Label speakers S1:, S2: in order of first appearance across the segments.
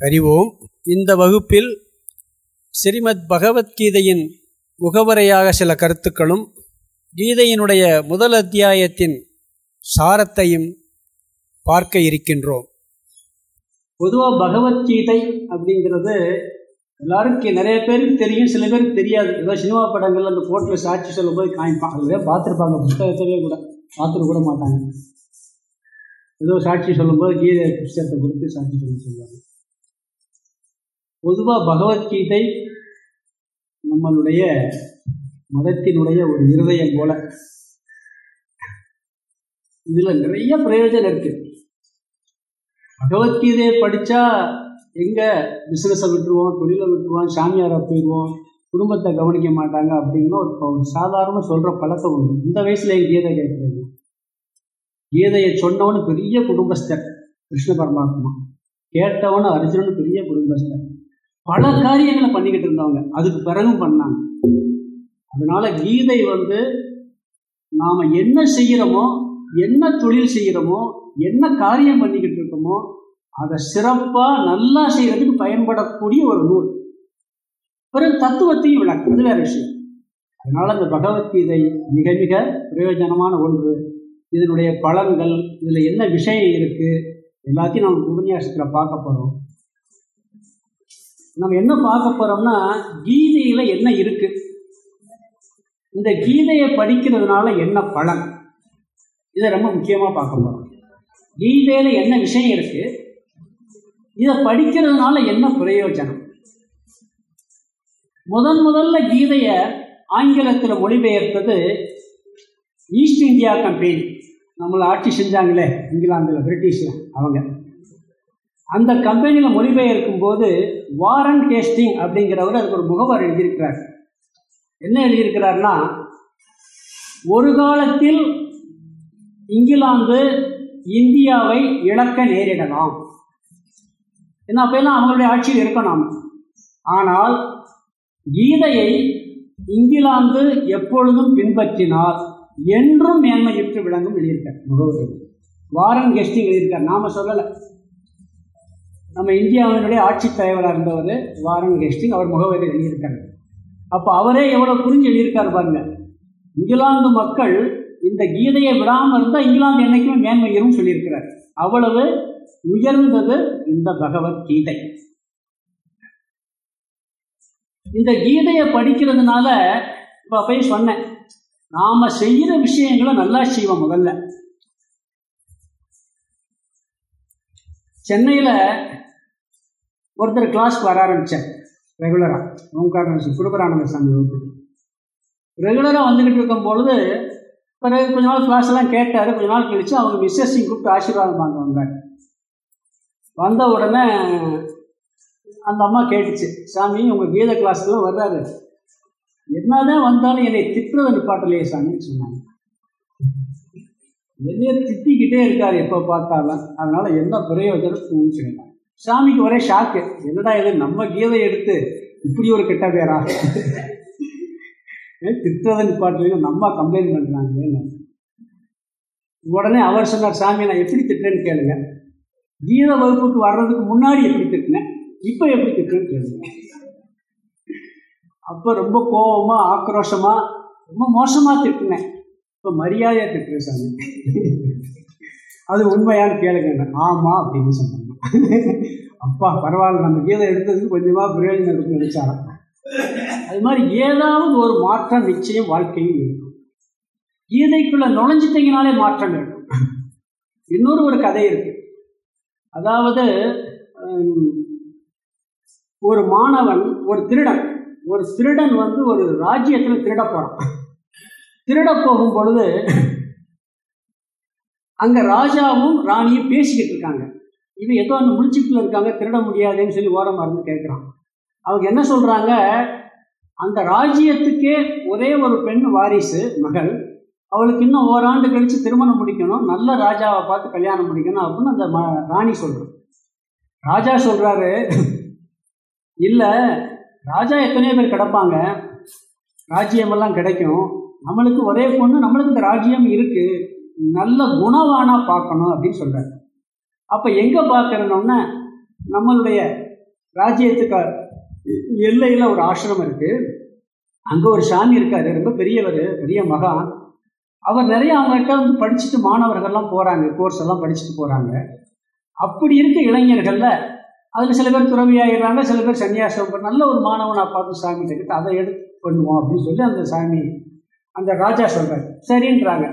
S1: அறிவோம். இந்த வகுப்பில் ஸ்ரீமத் பகவத்கீதையின் முகவரையாக சில கருத்துக்களும் கீதையினுடைய முதல் அத்தியாயத்தின் சாரத்தையும் பார்க்க இருக்கின்றோம்.
S2: பொதுவாக பகவத்கீதை அப்படிங்கிறது எல்லாருக்கும் நிறைய பேருக்கு தெரியும் சில பேருக்கு தெரியாது. ஏதோ சினிமா படங்கள் அந்த கோர்ட்டில் சாட்சி சொல்லும் போது காமிப்பாங்க பார்த்துருப்பாங்க புத்தகத்திலே கூட. பார்த்துட்டு கூட மாட்டாங்க. ஏதோ சாட்சி சொல்லும்போது கீதை புத்தகத்தை கொடுத்து சாட்சி சொல்லி சொல்லுவாங்க. பொதுவாக பகவத்கீதை நம்மளுடைய மதத்தினுடைய ஒரு இருதயம் போல. இதில் நிறைய பிரயோஜனம் இருக்கு. பகவத்கீதையை படித்தா எங்கே பிஸ்னஸை விட்டுருவோம் தொழிலை விட்டுருவோம் சாமியாரை போயிடுவோம் குடும்பத்தை கவனிக்க மாட்டாங்க அப்படின்னு ஒரு ஒரு சாதாரண சொல்கிற பழக்கம் உண்டு. இந்த வயசில் என் கீதை கேட்குறது? கீதையை சொன்னவனு பெரிய குடும்பஸ்தர் கிருஷ்ண பரமாத்மா. கேட்டவனு அர்ஜுனன் பெரிய குடும்பஸ்தர். பல காரியங்களை பண்ணிக்கிட்டு இருந்தவங்க. அதுக்கு பிறகும் பண்ணாங்க. அதனால கீதை வந்து நாம் என்ன செய்கிறோமோ என்ன தொழில் செய்கிறோமோ என்ன காரியம் பண்ணிக்கிட்டு இருக்கோமோ அதை சிறப்பாக நல்லா செய்கிறதுக்கு பயன்படக்கூடிய ஒரு நூல். பிறகு தத்துவத்தையும் விளக்கும் அது வேற விஷயம். அதனால இந்த பகவத்கீதை மிக மிக பிரயோஜனமான ஒன்று. இதனுடைய பலன்கள் இதில் என்ன விஷயம் இருக்குது எல்லாத்தையும் நம்ம உபன்யாசத்தில் பார்க்க போகிறோம் நம்ம என்ன பார்க்க போகிறோம்னா கீதையில் என்ன இருக்குது இந்த கீதையை படிக்கிறதுனால என்ன பலன்? இதை ரொம்ப முக்கியமாக பார்க்க போகிறோம் கீதையில் என்ன விஷயம் இருக்குது இதை படிக்கிறதுனால என்ன பிரயோஜனம்? முதன் முதல்ல கீதையை ஆங்கிலத்தில் மொழிபெயர்த்தது ஈஸ்ட் இந்தியா கம்பெனி. நம்மளை ஆட்சி செஞ்சாங்களே இங்கிலாந்தில் பிரிட்டிஷில் அவங்க. அந்த கம்பெனியில் மொழிபெயர்க்கும் போது வாரன் கேஸ்டிங் அப்படிங்கிறவர் அதுக்கு ஒரு முகவர் எழுதியிருக்கிறார். என்ன எழுதியிருக்கிறார்னா ஒரு காலத்தில் இங்கிலாந்து இந்தியாவை இழக்க நேரிடலாம். ஏன்னா அப்பெல்லாம் அவங்களுடைய ஆட்சியில் இருக்கணும். ஆனால் கீதையை இங்கிலாந்து எப்பொழுதும் பின்பற்றினால் என்றும் மேன்மையுற்று விளங்கும் எழுதியிருக்கார் முகவர். வாரன் கெஸ்டிங் எழுதியிருக்கார். நாம சொல்லலை. நம்ம இந்தியாவினுடைய ஆட்சி தலைவராக இருந்தவர் வாரன் கெஸ்டிங் அவர் முகவரி எழுதியிருக்காரு. அப்போ அவரே எவ்வளோ புரிஞ்சு எழுதியிருக்காரு பாருங்க. இங்கிலாந்து மக்கள் இந்த கீதையை விடாமல் இருந்தால் இங்கிலாந்து என்றைக்குமே மேன்மையரும் சொல்லியிருக்கிறார். அவ்வளவு உயர்ந்தது இந்த பகவத்கீதை இந்த கீதையை படிக்கிறதுனால இப்போ போய் சொன்னேன். நாம் செய்கிற விஷயங்களை நல்லா செய்வோம் முதல்ல. சென்னையில் ஒருத்தர் கிளாஸ்க்கு வர ஆரம்பித்தேன் ரெகுலராக ஓம்காரண குருபரானந்த சாமி வகுப்புக்கு ரெகுலராக வந்துக்கிட்டு இருக்கும் பொழுது பிறகு கொஞ்ச நாள் கிளாஸ் எல்லாம் கேட்டார். கொஞ்ச நாள் கழிச்சு அவங்க மிஸ்ஸஸையும் கூப்பிட்டு ஆசீர்வாதம் வாங்க வந்தார். வந்த உடனே அந்த அம்மா கேட்டுச்சு சாமி உங்கள் கீத கிளாஸ்க்குலாம் வர்றாரு. என்னதான் வந்தாலும் என்னை திட்டுறது நிப்பாட்டலையே சாமின்னு சொன்னாங்க. என்னைய திட்டிக்கிட்டே இருக்காரு எப்போ பார்த்தாலும். அதனால என்ன பிரயோஜனம் சொன்னாங்க சாமிக்கு ஒரே ஷாக்கு என்னடா இது நம்ம கீதை எடுத்து இப்படி ஒரு கெட்ட பேரா? திட்டுறதை நிப்பாட்டலைன்னு நம்ம கம்ப்ளைண்ட் பண்ணுறாங்க உடனே அவர் சொன்னார் சாமி நான் எப்படி திட்டேன்னு கேளுங்க. கீத வகுப்புக்கு வர்றதுக்கு முன்னாடி எப்படி திட்டினேன்? இப்போ எப்படி திட்டுன்னு கேளுங்க. அப்போ ரொம்ப கோபமாக ஆக்ரோஷமாக ரொம்ப மோசமாக திட்டினேன். இப்போ மரியாதையாக திட்டுறேன் சாமி. அது உண்மையான்னு கேளுங்க. ஆமாம் அப்படின்னு சொன்னாங்க. அப்பா பரவாயில்ல. நம்ம கீதை எடுத்ததுக்கு கொஞ்சமாக பிரயோஜனம் இருக்குன்னு நினைச்சாராம் அது மாதிரி ஏதாவது ஒரு மாற்றம் நிச்சயம் வாழ்க்கையில் இருக்கும். கீதைக்குள்ள நுழைஞ்சிட்டிங்கனாலே மாற்றம் இருக்கும். இன்னொரு ஒரு கதை இருக்கு. அதாவது ஒரு மாணவன் ஒரு திருடன். ஒரு திருடன் வந்து ஒரு ராஜ்யத்தில் திருட போகிறான் திருட போகும் பொழுது அங்கே ராஜாவும் ராணியும் பேசிக்கிட்டு இருக்காங்க. இவன் ஏதோ அந்த முடிச்சுக்குள்ள இருக்காங்க திருட முடியாதுன்னு சொல்லி ஓரமாக இருந்து கேட்குறான் அவங்க என்ன சொல்கிறாங்க அந்த ராஜ்யத்துக்கே ஒரே ஒரு பெண் வாரிசு மகள். அவளுக்கு இன்னும் ஓராண்டு கழித்து திருமணம் முடிக்கணும் நல்ல ராஜாவை பார்த்து கல்யாணம் முடிக்கணும் அப்படின்னு அந்த ம ராணி சொல்கிறான் ராஜா சொல்கிறாரு இல்லை ராஜா எத்தனையோ பேர் கிடப்பாங்க. ராஜ்யமெல்லாம் கிடைக்கும். நம்மளுக்கு ஒரே பொண்ணு நம்மளுக்கு இந்த ராஜ்யம் இருக்குது நல்ல குணவானா பார்க்கணும் அப்படின்னு சொல்றாரு. அப்போ எங்கே பார்க்கணும்னா நம்மளுடைய ராஜ்யத்துக்கு எல்லையில் ஒரு ஆசிரமம் இருக்கு. அங்கே ஒரு சாமி இருக்காரு ரொம்ப பெரியவர் பெரிய மகான். அவர் நிறைய அவங்ககிட்ட வந்து படிச்சுட்டு மாணவர்கள்லாம் போகிறாங்க கோர்ஸ் எல்லாம் படிச்சுட்டு போகிறாங்க அப்படி இருக்க இளைஞர்களில் அதுல சில பேர் துறவியாயிடுறாங்க சில பேர் சன்னியாசம் நல்ல ஒரு மாணவனை பார்த்து சாமி கிட்ட அதை எடுத்து பண்ணுவோம் அப்படின்னு சொல்லி அந்த சாமி அந்த ராஜா சொல்கிறார் சரின்றாங்க.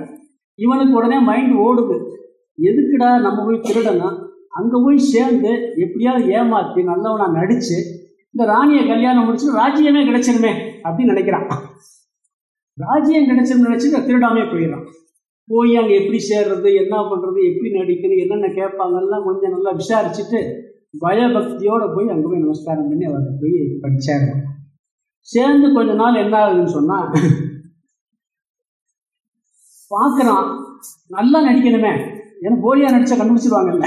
S2: இவனுக்கு உடனே மைண்ட் ஓடுது. எதுக்குடா நம்ம போய் திருடனா? அங்கே போய் சேர்ந்து எப்படியாவது ஏமாற்றி நல்லவனா நடித்து இந்த ராணியை கல்யாணம் முடிச்சு ராஜ்யமே கிடைச்சிருமே அப்படின்னு நினைக்கிறான். ராஜ்யம் கிடைச்சிருந்து நினச்சிட்டு திருடாமே போயிடறான். போய் அங்கே எப்படி சேர்றது என்ன பண்ணுறது எப்படி நடிக்கிறது என்னென்ன கேட்பாங்கலாம் கொஞ்சம் நல்லா விசாரிச்சுட்டு பயபக்தியோடு போய் அங்கே போய் நமஸ்காரம் பண்ணி அவர் போய் படித்தாங்க சேர்ந்து கொஞ்ச நாள் என்ன ஆகுதுன்னு சொன்னால் பார்க்குறான். நல்லா நடிக்கணுமே. ஏன்னா போலியாக நடித்தா கண்டுபிடிச்சிருவாங்கல்ல.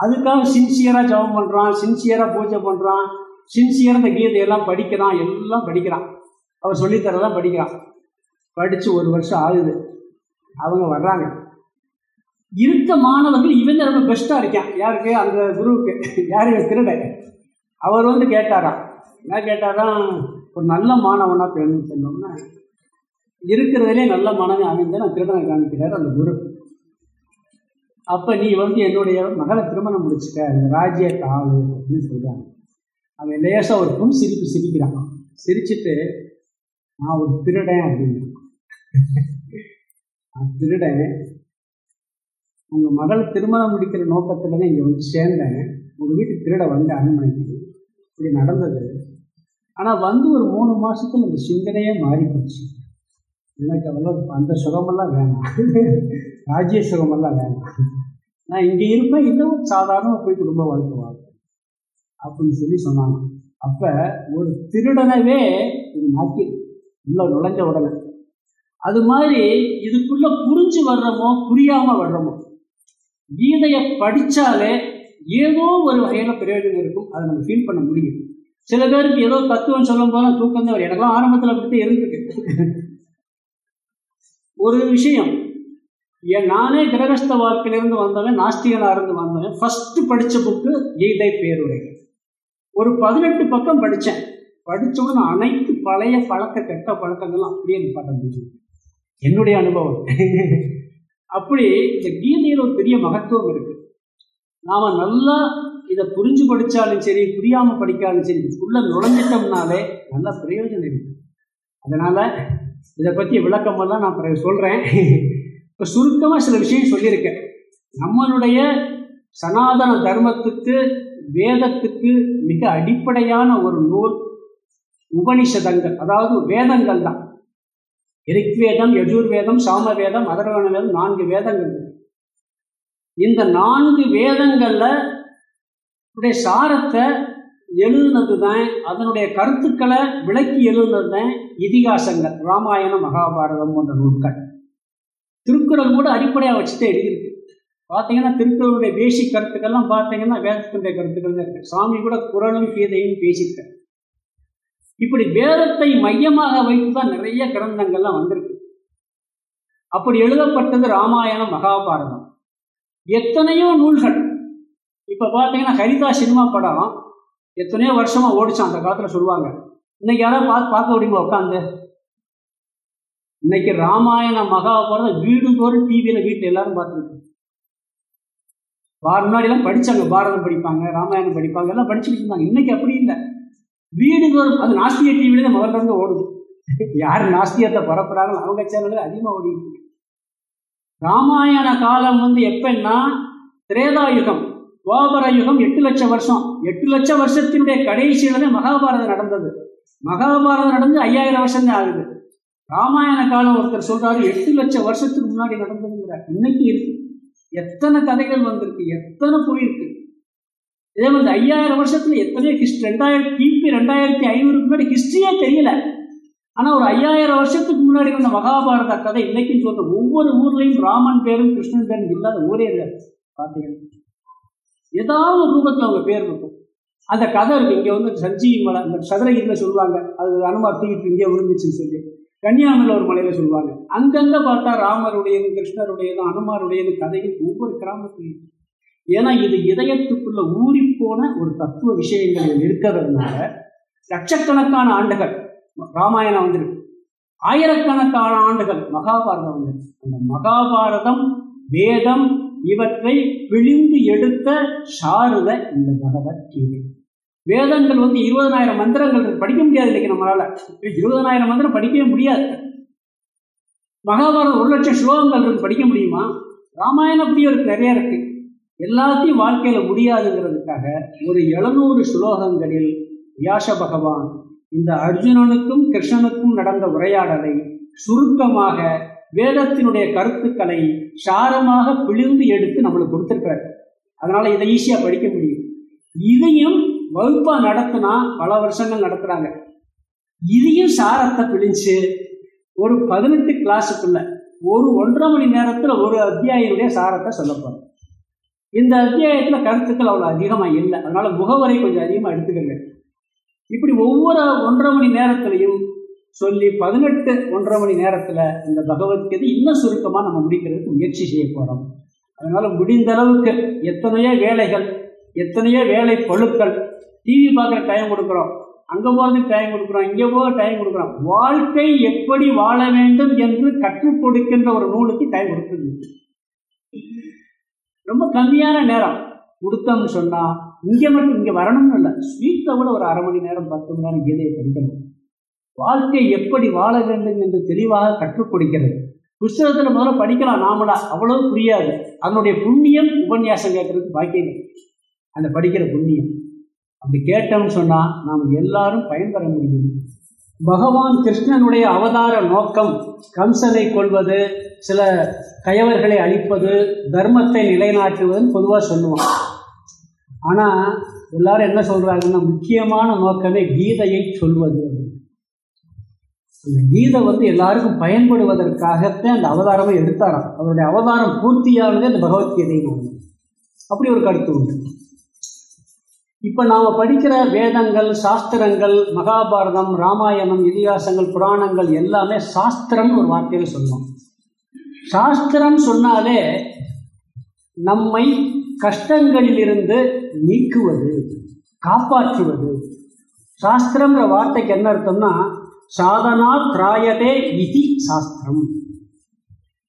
S2: அதுக்காக சின்சியராக ஜபம் பண்ணுறான் சின்சியராக பூஜை பண்ணுறான் சின்சியராக இந்த கீதையெல்லாம் படிக்கிறான் எல்லாம் படிக்கிறான். அவர் சொல்லித்தரதான் படிக்கிறான். படித்து ஒரு வருஷம் ஆகுது. அவங்க வர்றாங்க. இருக்க மாணவர்கள் இவன் ரொம்ப பெஸ்ட்டாக இருக்கான். யாருக்கு? அந்த குருவுக்கு. யார்? திருட. அவர் வந்து கேட்டாராம். என்ன கேட்டாராம்? ஒரு நல்ல மாணவனாக பேருன்னு சொன்னோம்னா இருக்கிறதுலே நல்ல மனதை அமைந்த நான் திருடனை காமிக்கிறார் அந்த குரு. அப்போ நீ வந்து என்னுடைய மகளை திருமணம் முடிச்சுக்க இந்த ராஜ்ய தாள் அப்படின்னு சொல்கிறாங்க அவன் லேசாக ஒரு புன் சிரிப்பு சிரிக்கிறான். சிரிச்சுட்டு நான் ஒரு திருடன் அப்படின்னு. நான் திருடன். உங்கள் மகள் திருமணம் முடிக்கிற நோக்கத்தில் தான் இங்கே வந்து சேர்ந்தேன். உங்கள் வீட்டு திருட வந்து அரண்மனைக்கு இப்படி நடந்தது. ஆனால் வந்து ஒரு மூணு மாதத்தில் இந்த சிந்தனையே மாறி போச்சு எனக்கு அதெல்லாம் அந்த சுகமெல்லாம் வேணாம். ராஜ்ய சுகமெல்லாம் வேணாம். நான் இங்கே இருப்பேன் இன்னும் சாதாரணமாக போய் குடும்ப வாழ்க்கை வாழ்க்கை அப்படின்னு சொல்லி சொன்னாங்க. அப்போ ஒரு திருடனவே இது மாற்றி உள்ள நுழைஞ்ச உடனே. அது மாதிரி இதுக்குள்ள புரிஞ்சு வர்றோமோ புரியாம வர்றோமோ கீதையை படித்தாலே ஏதோ ஒரு வகையில பிரயோஜனம் இருக்கும். அதை நம்ம ஃபீல் பண்ண முடியும். சில பேருக்கு ஏதோ தத்துவம் சொல்லும் போது தூக்கம் தான் எனக்கெல்லாம் ஆரம்பத்தில் அப்படி இருந்திருக்கு. ஒரு விஷயம். என் நானே கிரகஸ்த வாழ்க்கையிலிருந்து வந்தவன் நாஸ்திகனாக இருந்து வந்தவன் ஃபஸ்ட்டு படித்த புக்கு கீதை பேருரை ஒரு பதினெட்டு பக்கம் படித்தேன் படித்தவுடனே அனைத்து பழைய பழக்க கெட்ட பழக்கங்கள்லாம் அப்படியே நிப்பாட்ட முடியும் என்னுடைய அனுபவம். அப்படி இந்த கீதையில் ஒரு பெரிய மகத்துவம் இருக்கு. நாம் நல்லா இதை புரிஞ்சு படித்தாலும் சரி புரியாமல் படிக்காலும் சரி இதுக்குள்ள நுழைஞ்சிட்டோம்னாலே நல்ல பிரயோஜனம் இருக்கு. அதனால் இதை பற்றி விளக்கமெல்லாம் நான் பிறகு சொல்கிறேன் இப்போ சுருக்கமாக சில விஷயம் சொல்லியிருக்கேன். நம்மளுடைய சனாதன தர்மத்துக்கு வேதத்துக்கு மிக அடிப்படையான ஒரு நூல் உபனிஷதங்கள் அதாவது வேதங்கள் தான். ரிக்வேதம் யஜுர்வேதம் சாமவேதம் அதர்வண வேதம் நான்கு வேதங்கள். இந்த நான்கு வேதங்களில் உடைய சாரத்தை எழுதுனது தான் அதனுடைய கருத்துக்களை விளக்கி எழுதுனது தான் இதிகாசங்கள். ராமாயணம் மகாபாரதம் போன்ற நூல்கள். திருக்குறள் கூட அடிப்படையாக வச்சுட்டு எழுதியிருக்கு. பார்த்தீங்கன்னா திருக்குறளுடைய பேசிக் கருத்துக்கள்லாம் பார்த்தீங்கன்னா வேதத்தினுடைய கருத்துக்கள் தான் இருக்கு. சாமி கூட குரலும் கீதையும் பேசியிருக்காரு. இப்படி வேதத்தை மையமாக வைத்து தான் நிறைய கிரந்தங்கள்லாம் வந்திருக்கு. அப்படி எழுதப்பட்டது ராமாயணம் மகாபாரதம். எத்தனையோ நூல்கள். இப்போ பார்த்தீங்கன்னா ஹரிதா சினிமா படம் எத்தனையோ வருஷமா ஓடிச்சான் அந்த காலத்துல சொல்லுவாங்க. இன்னைக்கு யாராவது பார்த்து பார்க்க முடியுமா உட்காந்து இன்னைக்கு ராமாயண மகாபாரதம் வீடு தோறும் டிவியில வீட்டில் எல்லாரும் பார்த்துருக்கு முன்னாடிலாம் படிச்சாங்க பாரதம் படிப்பாங்க ராமாயணம் படிப்பாங்க எல்லாம் படிச்சுட்டு இருந்தாங்க. இன்னைக்கு அப்படி இல்லை. வீடு தோறும் அது நாஸ்திய டிவியில முதல்ல இருந்து ஓடுது. யார் நாஸ்தியத்தை பரப்புறாங்களோ அவங்க சேனல்கள் அதிகமாக ஓடிட்டு ராமாயண காலம் வந்து எப்பன்னா திரேதாயுகம். துவாபர யுகம் எட்டு லட்சம் வருஷம். எட்டு லட்சம் வருஷத்தினுடைய கடைசியில தான் மகாபாரதம் நடந்தது. மகாபாரதம் நடந்து ஐயாயிரம் வருஷம் தான் ஆகுது. ராமாயண காலம் ஒருத்தர் சொல்றாரு எட்டு லட்சம் வருஷத்துக்கு முன்னாடி நடந்ததுங்கிறார். இன்னைக்கு இருக்கு. எத்தனை கதைகள் வந்திருக்கு எத்தனை போயிருக்கு இதே மாதிரி ஐயாயிரம் வருஷத்துல எத்தனையோ ஹிஸ்ட் ரெண்டாயிரத்தி கிபி ரெண்டாயிரத்தி ஐநூறுக்கு முன்னாடி ஹிஸ்டரியே தெரியல. ஆனா ஒரு ஐயாயிரம் வருஷத்துக்கு முன்னாடி வந்த மகாபாரத கதை இன்னைக்கும் சொல்ற ஒவ்வொரு ஊர்லயும் ராமன் பேரும் கிருஷ்ணன் பேரும் இல்லாத ஊரே இல்லை. பார்த்தீங்கன்னா ஏதாவது ஒரு ரூபத்தில் அவங்க பேர் இருக்கும். அந்த கதை இருக்கு. இங்கே வந்து சஞ்சி மலை அந்த சதுரகிரியில் சொல்லுவாங்க. அது அனுமார் தூக்கிட்டு இங்கே விழுந்துச்சுன்னு சொல்லி கன்னியாகுமரியில் ஒரு மலையில சொல்லுவாங்க. அங்கங்கே பார்த்தா ராமருடையது கிருஷ்ணருடையது அனுமாருடையது கதைகள் ஒவ்வொரு கிராமத்துலையும். ஏன்னா இது இதயத்துக்குள்ள ஊறிப்போன ஒரு தத்துவ விஷயங்கள் இருக்கிறதுனால லட்சக்கணக்கான ஆண்டுகள் ராமாயணம் வந்திருக்கு. ஆயிரக்கணக்கான ஆண்டுகள் மகாபாரதம் வந்திருக்கு. அந்த மகாபாரதம் வேதம் இவற்றை பிழிந்து எடுத்த சாருத இந்த பகவத்கீதை வேதங்கள் வந்து இருபதனாயிரம் மந்திரங்கள் படிக்க முடியாது இன்னைக்கு நம்மளால. இருபதனாயிரம் மந்திரம் படிக்கவே முடியாது. மகாபாரதம் ஒரு லட்சம் ஸ்லோகங்கள் இருந்து படிக்க முடியுமா? ராமாயணம் அப்படி ஒரு நிறைய இருக்கு. எல்லாத்தையும் வாழ்க்கையில முடியாதுங்கிறதுக்காக ஒரு எழுநூறு ஸ்லோகங்களில் வியாச பகவான் இந்த அர்ஜுனனுக்கும் கிருஷ்ணனுக்கும் நடந்த உரையாடலை சுருக்கமாக வேதத்தினுடைய கருத்துக்களை சாரமாக பிழிந்து எடுத்து நம்மளுக்கு கொடுத்துருக்காரு அதனால இதை ஈஸியாக படிக்க முடியும் இதையும் வகுப்பாக நடத்தினா பல வருஷங்கள் நடத்துகிறாங்க இதையும் சாரத்தை பிழிஞ்சு ஒரு பதினெட்டு கிளாஸுக்குள்ள ஒரு ஒன்றரை மணி நேரத்தில் ஒரு அத்தியாயினுடைய சாரத்தை சொல்லப்போகிறோம் இந்த அத்தியாயத்தில் கருத்துக்கள் அவ்வளோ அதிகமாக இல்லை. அதனால முகவரை கொஞ்சம் அதிகமாக எடுத்துக்கங்க. இப்படி ஒவ்வொரு ஒன்றரை மணி நேரத்திலையும் சொல்லி பதினெட்டு ஒன்றரை மணி நேரத்தில் இந்த பகவத்கீதை இன்னும் சுருக்கமாக நம்ம முடிக்கிறதுக்கு முயற்சி செய்ய போகிறோம் அதனால் முடிந்த அளவுக்கு எத்தனையோ வேலைகள் எத்தனையோ வேலை பழுக்கள் டிவி பார்க்குற டைம் கொடுக்குறோம். அங்கே போகிறதுக்கு டைம் கொடுக்குறோம் இங்கே போக டைம் கொடுக்குறோம். வாழ்க்கை எப்படி வாழ வேண்டும் என்று கற்றுக் கொடுக்கின்ற ஒரு நூலுக்கு டைம் கொடுக்குது. ரொம்ப கம்மியான நேரம். கொடுத்தோம்னு சொன்னால் இங்கே மட்டும் இங்கே வரணும்னு இல்லை ஸ்வீட்டை விட ஒரு அரை மணி நேரம் பத்து மணி நேரம் கீதையை படிக்கணும். வாழ்க்கை எப்படி வாழ வேண்டும் என்று தெளிவாக கற்றுக் கொடுக்கிறது. புஸ்தகத்தில் முதல்ல படிக்கலாம் நாமளா. அவ்வளவு புரியாது. அதனுடைய புண்ணியம் உபன்யாசம் கேட்கறதுக்கு பாக்கியம் அந்த படிக்கிற புண்ணியம். அப்படி கேட்டோம்னு சொன்னால் நாம் எல்லாரும் பயன்பெற முடியும் பகவான் கிருஷ்ணனுடைய அவதார நோக்கம் கம்சனை கொள்வது சில கயவர்களை அழிப்பது தர்மத்தை நிலைநாட்டுவதுன்னு பொதுவாக சொல்லுவோம். ஆனால் எல்லாரும் என்ன சொல்கிறாங்கன்னா முக்கியமான நோக்கமே கீதையை சொல்வது. கீதை வந்து எல்லாருக்கும் பயன்படுவதற்காகத்தான் அந்த அவதாரமே எடுத்தாராம். அவருடைய அவதாரம் பூர்த்தியானதே அந்த பகவத்கீதை அப்படி ஒரு கருத்து உண்டு. இப்போ நாம் படிக்கிற வேதங்கள் சாஸ்திரங்கள் மகாபாரதம் ராமாயணம் இதிகாசங்கள் புராணங்கள் எல்லாமே சாஸ்திரம்னு ஒரு வார்த்தையில் சொல்லுவோம். சாஸ்திரம் சொன்னாலே நம்மை கஷ்டங்களிலிருந்து நீக்குவது காப்பாற்றுவது. சாஸ்திரம்ங்கிற வார்த்தைக்கு என்ன அர்த்தம்னா சாதனா திராயதே இதி சாஸ்திரம்.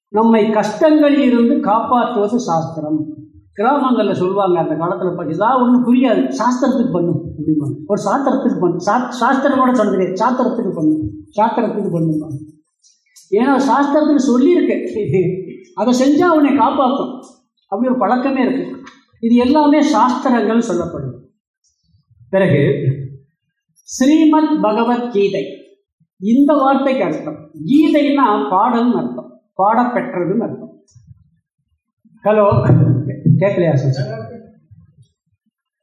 S2: நம்மை கஷ்டங்களில் இருந்து காப்பாற்றுவது சாஸ்திரம். கிராமங்களில் சொல்லுவாங்க அந்த காலத்தில் ஏதாவது ஒன்றும் புரியாது. சாஸ்திரத்துக்கு பண்ணும் அப்படிம்பாங்க ஒரு சாஸ்திரத்துக்கு பண்ணு. சா சாஸ்திரமோட சொல்லுங்க சாஸ்திரத்துக்கு பண்ணும் சாஸ்திரத்துக்கு பண்ணுவாங்க ஏன்னா சாஸ்திரத்துக்கு சொல்லியிருக்கு. அதை செஞ்சால் அவனை காப்பாற்றும் அப்படி ஒரு பழக்கமே இருக்கு. இது எல்லாமே சாஸ்திரங்கள் சொல்லப்படும். பிறகு ஸ்ரீமத் பகவத்கீதை இந்த வார்த்தைக்கு அர்த்தம். கீதைன்னா பாடல்னு அர்த்தம். பாடப்பெற்றதுன்னு அர்த்தம். ஹலோ கேட்கலையா சார்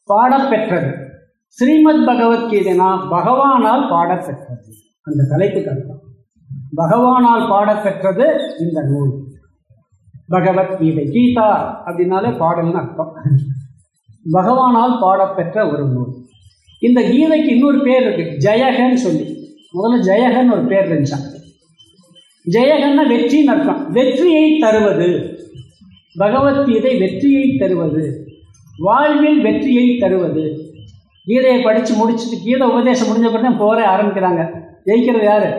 S2: பாடப்பெற்றது ஸ்ரீமத் பகவத்கீதைனா பகவானால் பாடப்பெற்றது அந்த தலைப்புக்கு அர்த்தம். பகவானால் பாடப்பெற்றது இந்த நூல். பகவத்கீதை கீதா அப்படின்னாலே பாடல்னு அர்த்தம். பகவானால் பாடப்பெற்ற ஒரு நூல். இந்த கீதைக்கு இன்னொரு பேர் இருக்கு. ஜெயகன்னு சொல்லி. முதல்ல ஜெயகன் ஒரு பேர் இருந்துச்சான் ஜெயகன்னா வெற்றின்னு அர்த்தம். வெற்றியை தருவது. பகவத்கீதை வெற்றியை தருவது. வாழ்வில் வெற்றியை தருவது. கீதையை படித்து முடிச்சுட்டு கீதை உபதேசம் முடிஞ்ச பிறகு தான் போரே ஆரம்பிக்கிறாங்க. ஜெயிக்கிறது யாரு?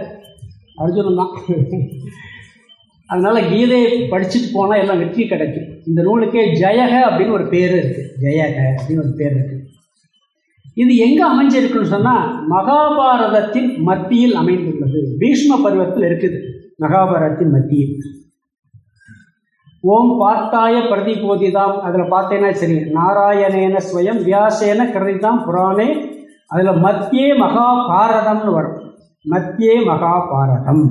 S2: அர்ஜுனன் தான். அதனால கீதையை படிச்சுட்டு போனால் எல்லாம் வெற்றி கிடைக்கும். இந்த நூலுக்கே ஜெயக அப்படின்னு ஒரு பேர் இருக்கு. ஜெயக அப்படின்னு ஒரு பேர் இருக்கு. இது எங்க அமைஞ்சிருக்குன்னு சொன்னா மகாபாரதத்தின் மத்தியில் அமைந்துள்ளது. பீஷ்ம பருவத்தில் இருக்குது. மகாபாரதத்தின் மத்தியில். ஓம் பார்த்தாய பிரதிபோதிதாம். அதில் பார்த்தேன்னா சரி நாராயணேன ஸ்வயம் வியாசேன கிருதிதாம் புராணே. அதில் மத்தியே மகாபாரதம்னு வரும். மத்தியே மகாபாரதம்.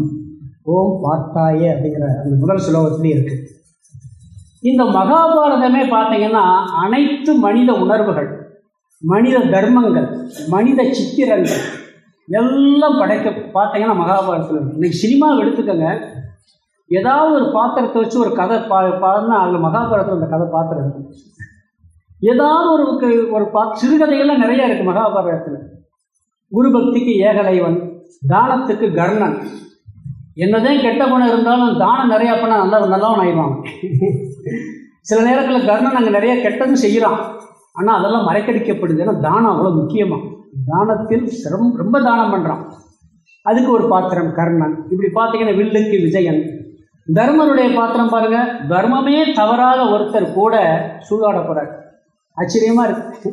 S2: ஓம் பார்த்தாய அப்படிங்கிற அந்த முதல் ஸ்லோகத்திலே இருக்கு. இந்த மகாபாரதமே பார்த்தீங்கன்னா அனைத்து மனித உணர்வுகள் மனித தர்மங்கள் மனித சித்திரங்கள் எல்லாம் படைக்க பார்த்தீங்கன்னா மகாபாரதத்தில் இன்னைக்கு சினிமாவை எடுத்துக்கோங்க. ஏதாவது ஒரு பாத்திரத்தை வச்சு ஒரு கதை பா பாருன்னா அதில் மகாபாரதத்தில் அந்த கதை பாத்திரம் இருக்கும் ஏதாவது ஒரு க- ஒரு பா சிறுகதைகள்லாம் நிறைய இருக்குது மகாபாரதத்தில். குரு பக்திக்கு ஏகலைவன் தானத்துக்கு கர்ணன். என்னதான் கெட்ட குணம் இருந்தாலும் தானம் நிறையா பண்ணால் நல்லா நல்லவன் ஆயிடுவாங்க சில நேரத்தில் கர்ணன் அங்கே நிறைய கெட்டதும் செய்கிறான் ஆனால் அதெல்லாம் மறைக்கடிக்கப்படுது. ஏன்னா தானம் அவ்வளோ முக்கியமாக தானத்தில் ரொம்ப ரொம்ப தானம் பண்ணுறான் அதுக்கு ஒரு பாத்திரம் கர்ணன். இப்படி பார்த்தீங்கன்னா வில்லுக்கு விஜயன். தர்மனுடைய பாத்திரம் பாருங்க. தர்மமே தவறாத ஒருத்தர் கூட சூதாட போறார். ஆச்சரியமா இருக்கு.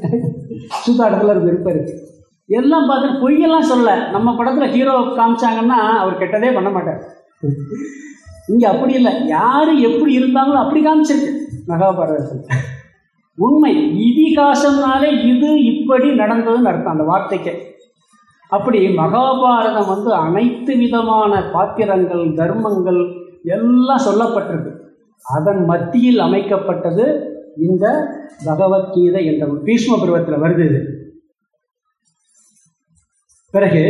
S2: சூதாடத்தில் ஒரு விருப்பம் இருக்கு. எல்லாம் பார்த்துட்டு பொய்யெல்லாம் சொல்ல நம்ம படத்துல ஹீரோ காமிச்சாங்கன்னா அவர் கெட்டதே பண்ண மாட்டார். இங்க அப்படி இல்லை. யாரு எப்படி இருந்தாங்களோ அப்படி காமிச்சிருக்கு. மகாபாரதத்தில். உண்மை. இதிகாசம்னாலே இது இப்படி நடந்ததுன்னு அர்த்தம் அந்த வார்த்தைக்கு. அப்படி மகாபாரதம் வந்து அனைத்து விதமான பாத்திரங்கள் தர்மங்கள் எல்லாம் சொல்லப்பட்டிருக்கு. அதன் மத்தியில் அமைக்கப்பட்டது இந்த பகவத்கீதை என்ற பீஷ்ம பருவத்தில் வருது இது. பிறகு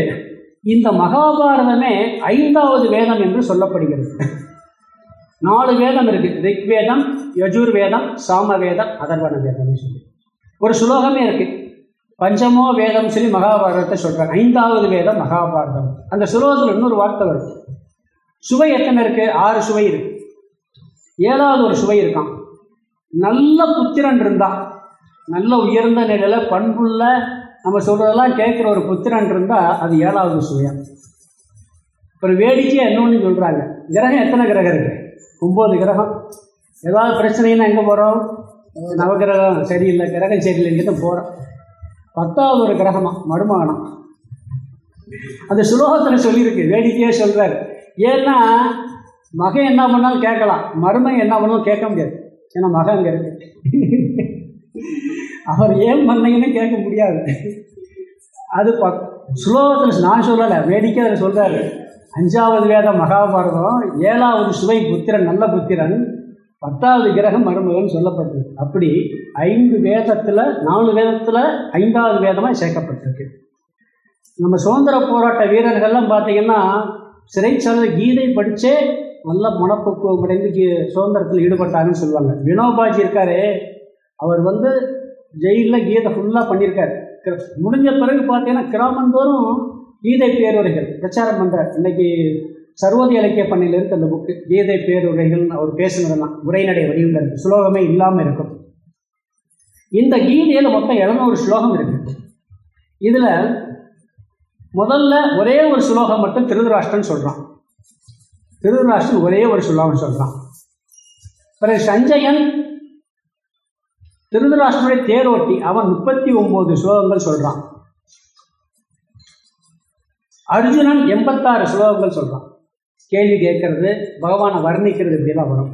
S2: இந்த மகாபாரதமே ஐந்தாவது வேதம் என்று சொல்லப்படுகிறது. நாலு வேதம் இருக்கு. ரிக்வேதம் யஜுர் வேதம் சாம வேதம் அதர்வண வேதம்னு சொல்லி. ஒரு சுலோகமே இருக்கு. பஞ்சமோ வேதம் சொல்லி மகாபாரதத்தை சொல்றாங்க. ஐந்தாவது வேதம் மகாபாரதம். அந்த சுலோகத்தில் இன்னொரு வார்த்தை வருது. சுவை எத்தனை இருக்கு? ஆறு சுவை இருக்கு. ஏழாவது ஒரு சுவை இருக்கான் நல்ல புத்திரன் இருந்தா நல்ல உயர்ந்த நிலையில பண்புள்ள நம்ம சொல்றதெல்லாம் கேட்குற ஒரு புத்திரன் இருந்தா அது ஏழாவது சுவையா? ஒரு வேடிக்கையா இன்னொன்று சொல்றாங்க. கிரகம் எத்தனை கிரகம் இருக்கு? ஒம்பது கிரகம். ஏதாவது பிரச்சனைன்னா எங்கே போகிறோம் நவகிரகம் சரியில்லை கிரகம் சரியில்லை தான் போகிறோம் பத்தாவது ஒரு கிரகமா மருமகனம் அந்த சுலோகத்தில் சொல்லியிருக்கு வேடிக்கையே சொல்கிறார் ஏன்னா மகன் என்ன பண்ணாலும் கேட்கலாம். மருமகன் என்ன பண்ணாலும் கேட்க முடியாது. ஏன்னா மகன் அங்கே இருக்கு. அவர் ஏன் பண்ணீங்கன்னு கேட்க முடியாது. அது ப சுலோகத்தில் நான் சொல்லலை வேடிக்கை அதில் சொல்கிறாரு அஞ்சாவது வேதம் மகாபாரதம் ஏழாவது சுவை புத்திரன் நல்ல புத்திரன் பத்தாவது கிரகம் மருமகன் சொல்லப்பட்டது. அப்படி ஐந்து வேதத்தில் நாலு வேதத்தில் ஐந்தாவது வேதமாக சேர்க்கப்பட்டிருக்கு. நம்ம சுதந்திர போராட்ட வீரர்கள்லாம் பார்த்தீங்கன்னா சிறைச்சாலை கீதை படித்தே நல்ல மனப்பக்குவம் அடைந்து கீ- சுதந்திரத்தில் ஈடுபட்டாங்கன்னு சொல்லுவாங்க. வினோபாஜி இருக்காரே. அவர் வந்து ஜெயிலில் கீதை ஃபுல்லாக பண்ணியிருக்காரு. முடிஞ்ச பிறகு பார்த்தீங்கன்னா கிராமந்தோறும் கீதை பேருரைகள் பிரச்சாரம் பண்ணுற இன்னைக்கு சர்வோதய இலக்கிய பண்ணையில் இருக்க அந்த புக்கு கீதை பேருரைகள்னு அவர் பேசுனதெல்லாம் உரைநடை வடிவில் இருக்கு ஸ்லோகமே இல்லாமல் இருக்கும். இந்த கீதையில் மொத்தம் எழுநூறு ஸ்லோகம் இருக்கு. இதில் முதல்ல ஒரே ஒரு ஸ்லோகம் மட்டும் திருதராஷ்டன் சொல்கிறான் திருதராஷ்டன் ஒரே ஒரு ஸ்லோகம் சொல்கிறான் பிறகு சஞ்சயன் திருதராஷ்டனுடைய தேரோட்டி அவன் முப்பத்தி ஒம்பது ஸ்லோகங்கள் சொல்கிறான் அர்ஜுனன் எண்பத்தாறு ஸ்லோகங்கள் சொல்கிறான் கேள்வி கேட்கறது பகவானை வர்ணிக்கிறது இப்படிலாம் வரும்.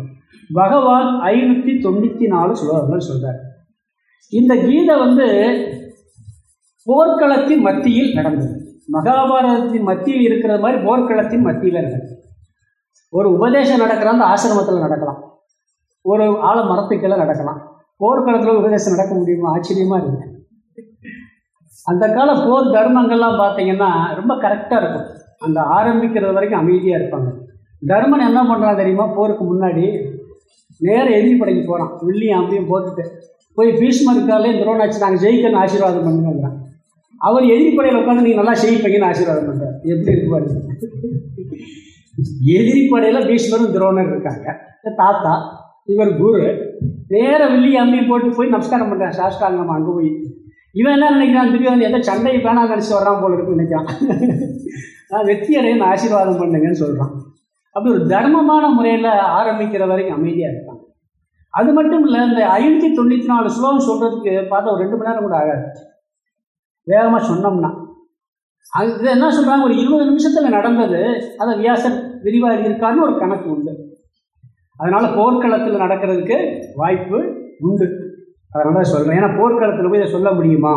S2: பகவான் ஐநூற்றி தொண்ணூற்றி நாலு ஸ்லோகங்கள் சொல்கிறார் இந்த கீதை வந்து போர்க்களத்தின் மத்தியில் நடந்தது. மகாபாரதத்தின் மத்தியில் இருக்கிற மாதிரி போர்க்களத்தின் மத்தியில் நடந்தது. ஒரு உபதேசம் நடக்கிற அந்த ஆசிரமத்தில் நடக்கலாம். ஒரு ஆழ மரத்துக்கெல்லாம் நடக்கலாம். போர்க்களத்தில் உபதேசம் நடக்க முடியுமா? ஆச்சரியமாக இருக்குது அந்த கால போர் தர்மங்கள்லாம் பார்த்தீங்கன்னா ரொம்ப கரெக்டாக இருக்கும். அந்த ஆரம்பிக்கிறது வரைக்கும் அமைதியாக இருப்பாங்க. தர்மன் என்ன பண்ணுறான் தெரியுமா? போருக்கு முன்னாடி நேராக எதிரிப்படைக்கு போகிறான் வில்லியும் அம்பையும் போட்டுட்டு போய் பீஷ்மர் இருக்காலே துரோணாச்சு நாங்கள் ஜெயிக்கணும்னு ஆசீர்வாதம் பண்ணுங்கிறான் அவர் எதிரிப்படையில் உட்காந்து நீங்கள் நல்லா ஜெயிப்பீங்கன்னு ஆசீர்வாதம் பண்ணுறாரு எப்படி இருப்பார் எதிரிப்படையில் பீஷ்மரும் துரோணர் இருக்காங்க. தாத்தா இவர் குரு நேர வில்லி அம்மியும் போட்டு போய் நமஸ்காரம் பண்ணுறேன் சாஷ்டாங்கம்மா அங்கே போய் இவன் என்ன நினைக்கிறான்? திடீர்னு எதோ சண்டையை பேனா நினச்சி வர்றான் போல இருக்குன்னு நினைக்கிறான். நான் வெற்றி ஆசீர்வாதம் பண்ணுங்கன்னு சொல்கிறான் அப்படி ஒரு தர்மமான முறையில் ஆரம்பிக்கிற வரைக்கும் அமைதியாக இருப்பாங்க அது மட்டும் இல்லை இந்த ஐநூற்றி தொண்ணூற்றி நாலு ஸ்லோகம் சொல்கிறதுக்கு பார்த்தா ஒரு ரெண்டு மணி நேரம் கூட ஆகாது. வேகமாக சொன்னோம்னா. அது என்ன சொல்கிறாங்க ஒரு இருபது நிமிஷத்தில் நடந்தது. அதை வியாசர் விரிவாக இருக்காருன்னு ஒரு கணக்கு உண்டு. அதனால் போர்க்களத்தில் நடக்கிறதுக்கு வாய்ப்பு உண்டு. அதனால சொல்கிறேன் ஏன்னா போர்க்களத்தில் போய் இதை சொல்ல முடியுமா?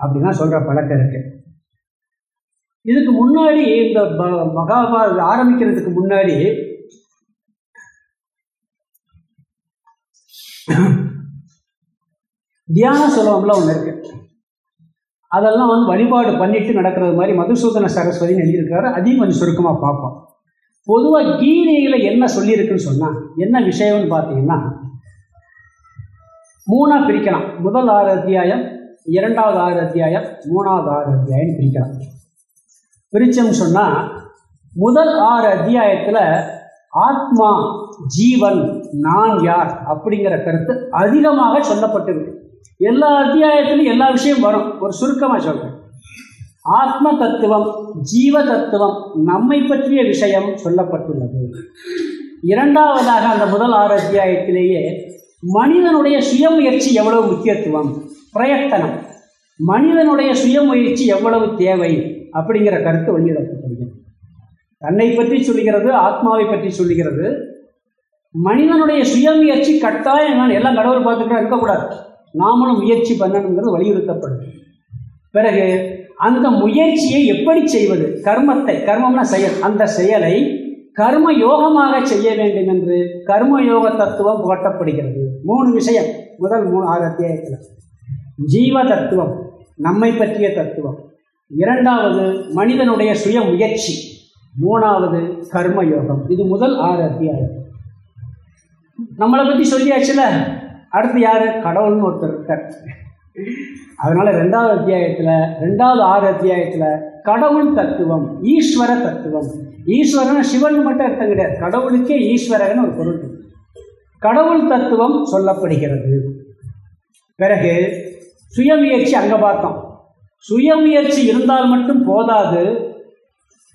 S2: அப்படின்னா சொல்கிற பழக்கம் இருக்கு. இதுக்கு முன்னாடி இந்த ப- மகாபாரத ஆரம்பிக்கிறதுக்கு முன்னாடி தியான சுலபம்லாம் ஒன்று இருக்கு. அதெல்லாம் வந்து வழிபாடு பண்ணிட்டு நடக்கிறது மாதிரி மதுசூதன சரஸ்வதினு எழுதியிருக்காரு. அதையும் கொஞ்சம் சுருக்கமாக பார்ப்போம். பொதுவாக கீதையில் என்ன சொல்லியிருக்குன்னு சொன்னால் என்ன விஷயம்னு பார்த்தீங்கன்னா மூணாக பிரிக்கலாம். முதல் ஆறு அத்தியாயம் இரண்டாவது ஆறு அத்தியாயம் மூணாவது ஆறு அத்தியாயம் பிரிக்கலாம். பிரிச்சோம்னு சொன்னால் முதல் ஆறு அத்தியாயத்தில் ஆத்மா ஜீவன் நான் யார் அப்படிங்கிற கருத்து அதிகமாக சொல்லப்பட்டிருக்கு. எல்லா அத்தியாயத்திலும் எல்லா விஷயம் வரும். ஒரு சுருக்கமாக சொல்றேன். ஆத்ம தத்துவம் ஜீவ தத்துவம் நம்மை பற்றிய விஷயம் சொல்லப்பட்டுள்ளது. இரண்டாவதாக அந்த முதல் ஆறு அத்தியாயத்திலேயே மனிதனுடைய சுயமுயற்சி எவ்வளவு முக்கியத்துவம்? பிரயத்தனம். மனிதனுடைய சுயமுயற்சி எவ்வளவு தேவை? அப்படிங்கிற கருத்து வெளியிடப்பட்டுள்ளது. தன்னை பற்றி சொல்லுகிறது ஆத்மாவை பற்றி சொல்லுகிறது. மனிதனுடைய சுயமுயற்சி கட்டாயம் நான் எல்லாம் கடவுள் பார்த்துக்கிட்டா இருக்கக்கூடாது நாமளும் முயற்சி பண்ணணுங்கிறது வலியுறுத்தப்படுது. பிறகு அந்த முயற்சியை எப்படி செய்வது? கர்மத்தை கர்மம்னா செயல். அந்த செயலை கர்ம யோகமாக செய்ய வேண்டும் என்று கர்ம யோக தத்துவம் புகட்டப்படுகிறது. மூணு விஷயம். முதல் மூணு ஆறு அத்தியாயத்தில். ஜீவ தத்துவம் நம்மை பற்றிய தத்துவம். இரண்டாவது மனிதனுடைய சுய முயற்சி. மூணாவது கர்ம யோகம். இது முதல் ஆறு அத்தியாயம். நம்மளை பற்றி சொல்லியாச்சுல அடுத்து யார்? கடவுள்னு ஒருத்தர் இருக்கார். அதனால் ரெண்டாவது அத்தியாயத்தில் ரெண்டாவது ஆறு அத்தியாயத்தில் கடவுள் தத்துவம் ஈஸ்வர தத்துவம். ஈஸ்வரன் சிவன் மட்டும் அர்த்தம் கிடையாது. கடவுளுக்கே ஈஸ்வரன் ஒரு பொருள் கடவுள் தத்துவம் சொல்லப்படுகிறது. பிறகு சுயமுயற்சி அங்கே பார்த்தோம். சுயமுயற்சி இருந்தால் மட்டும் போதாது.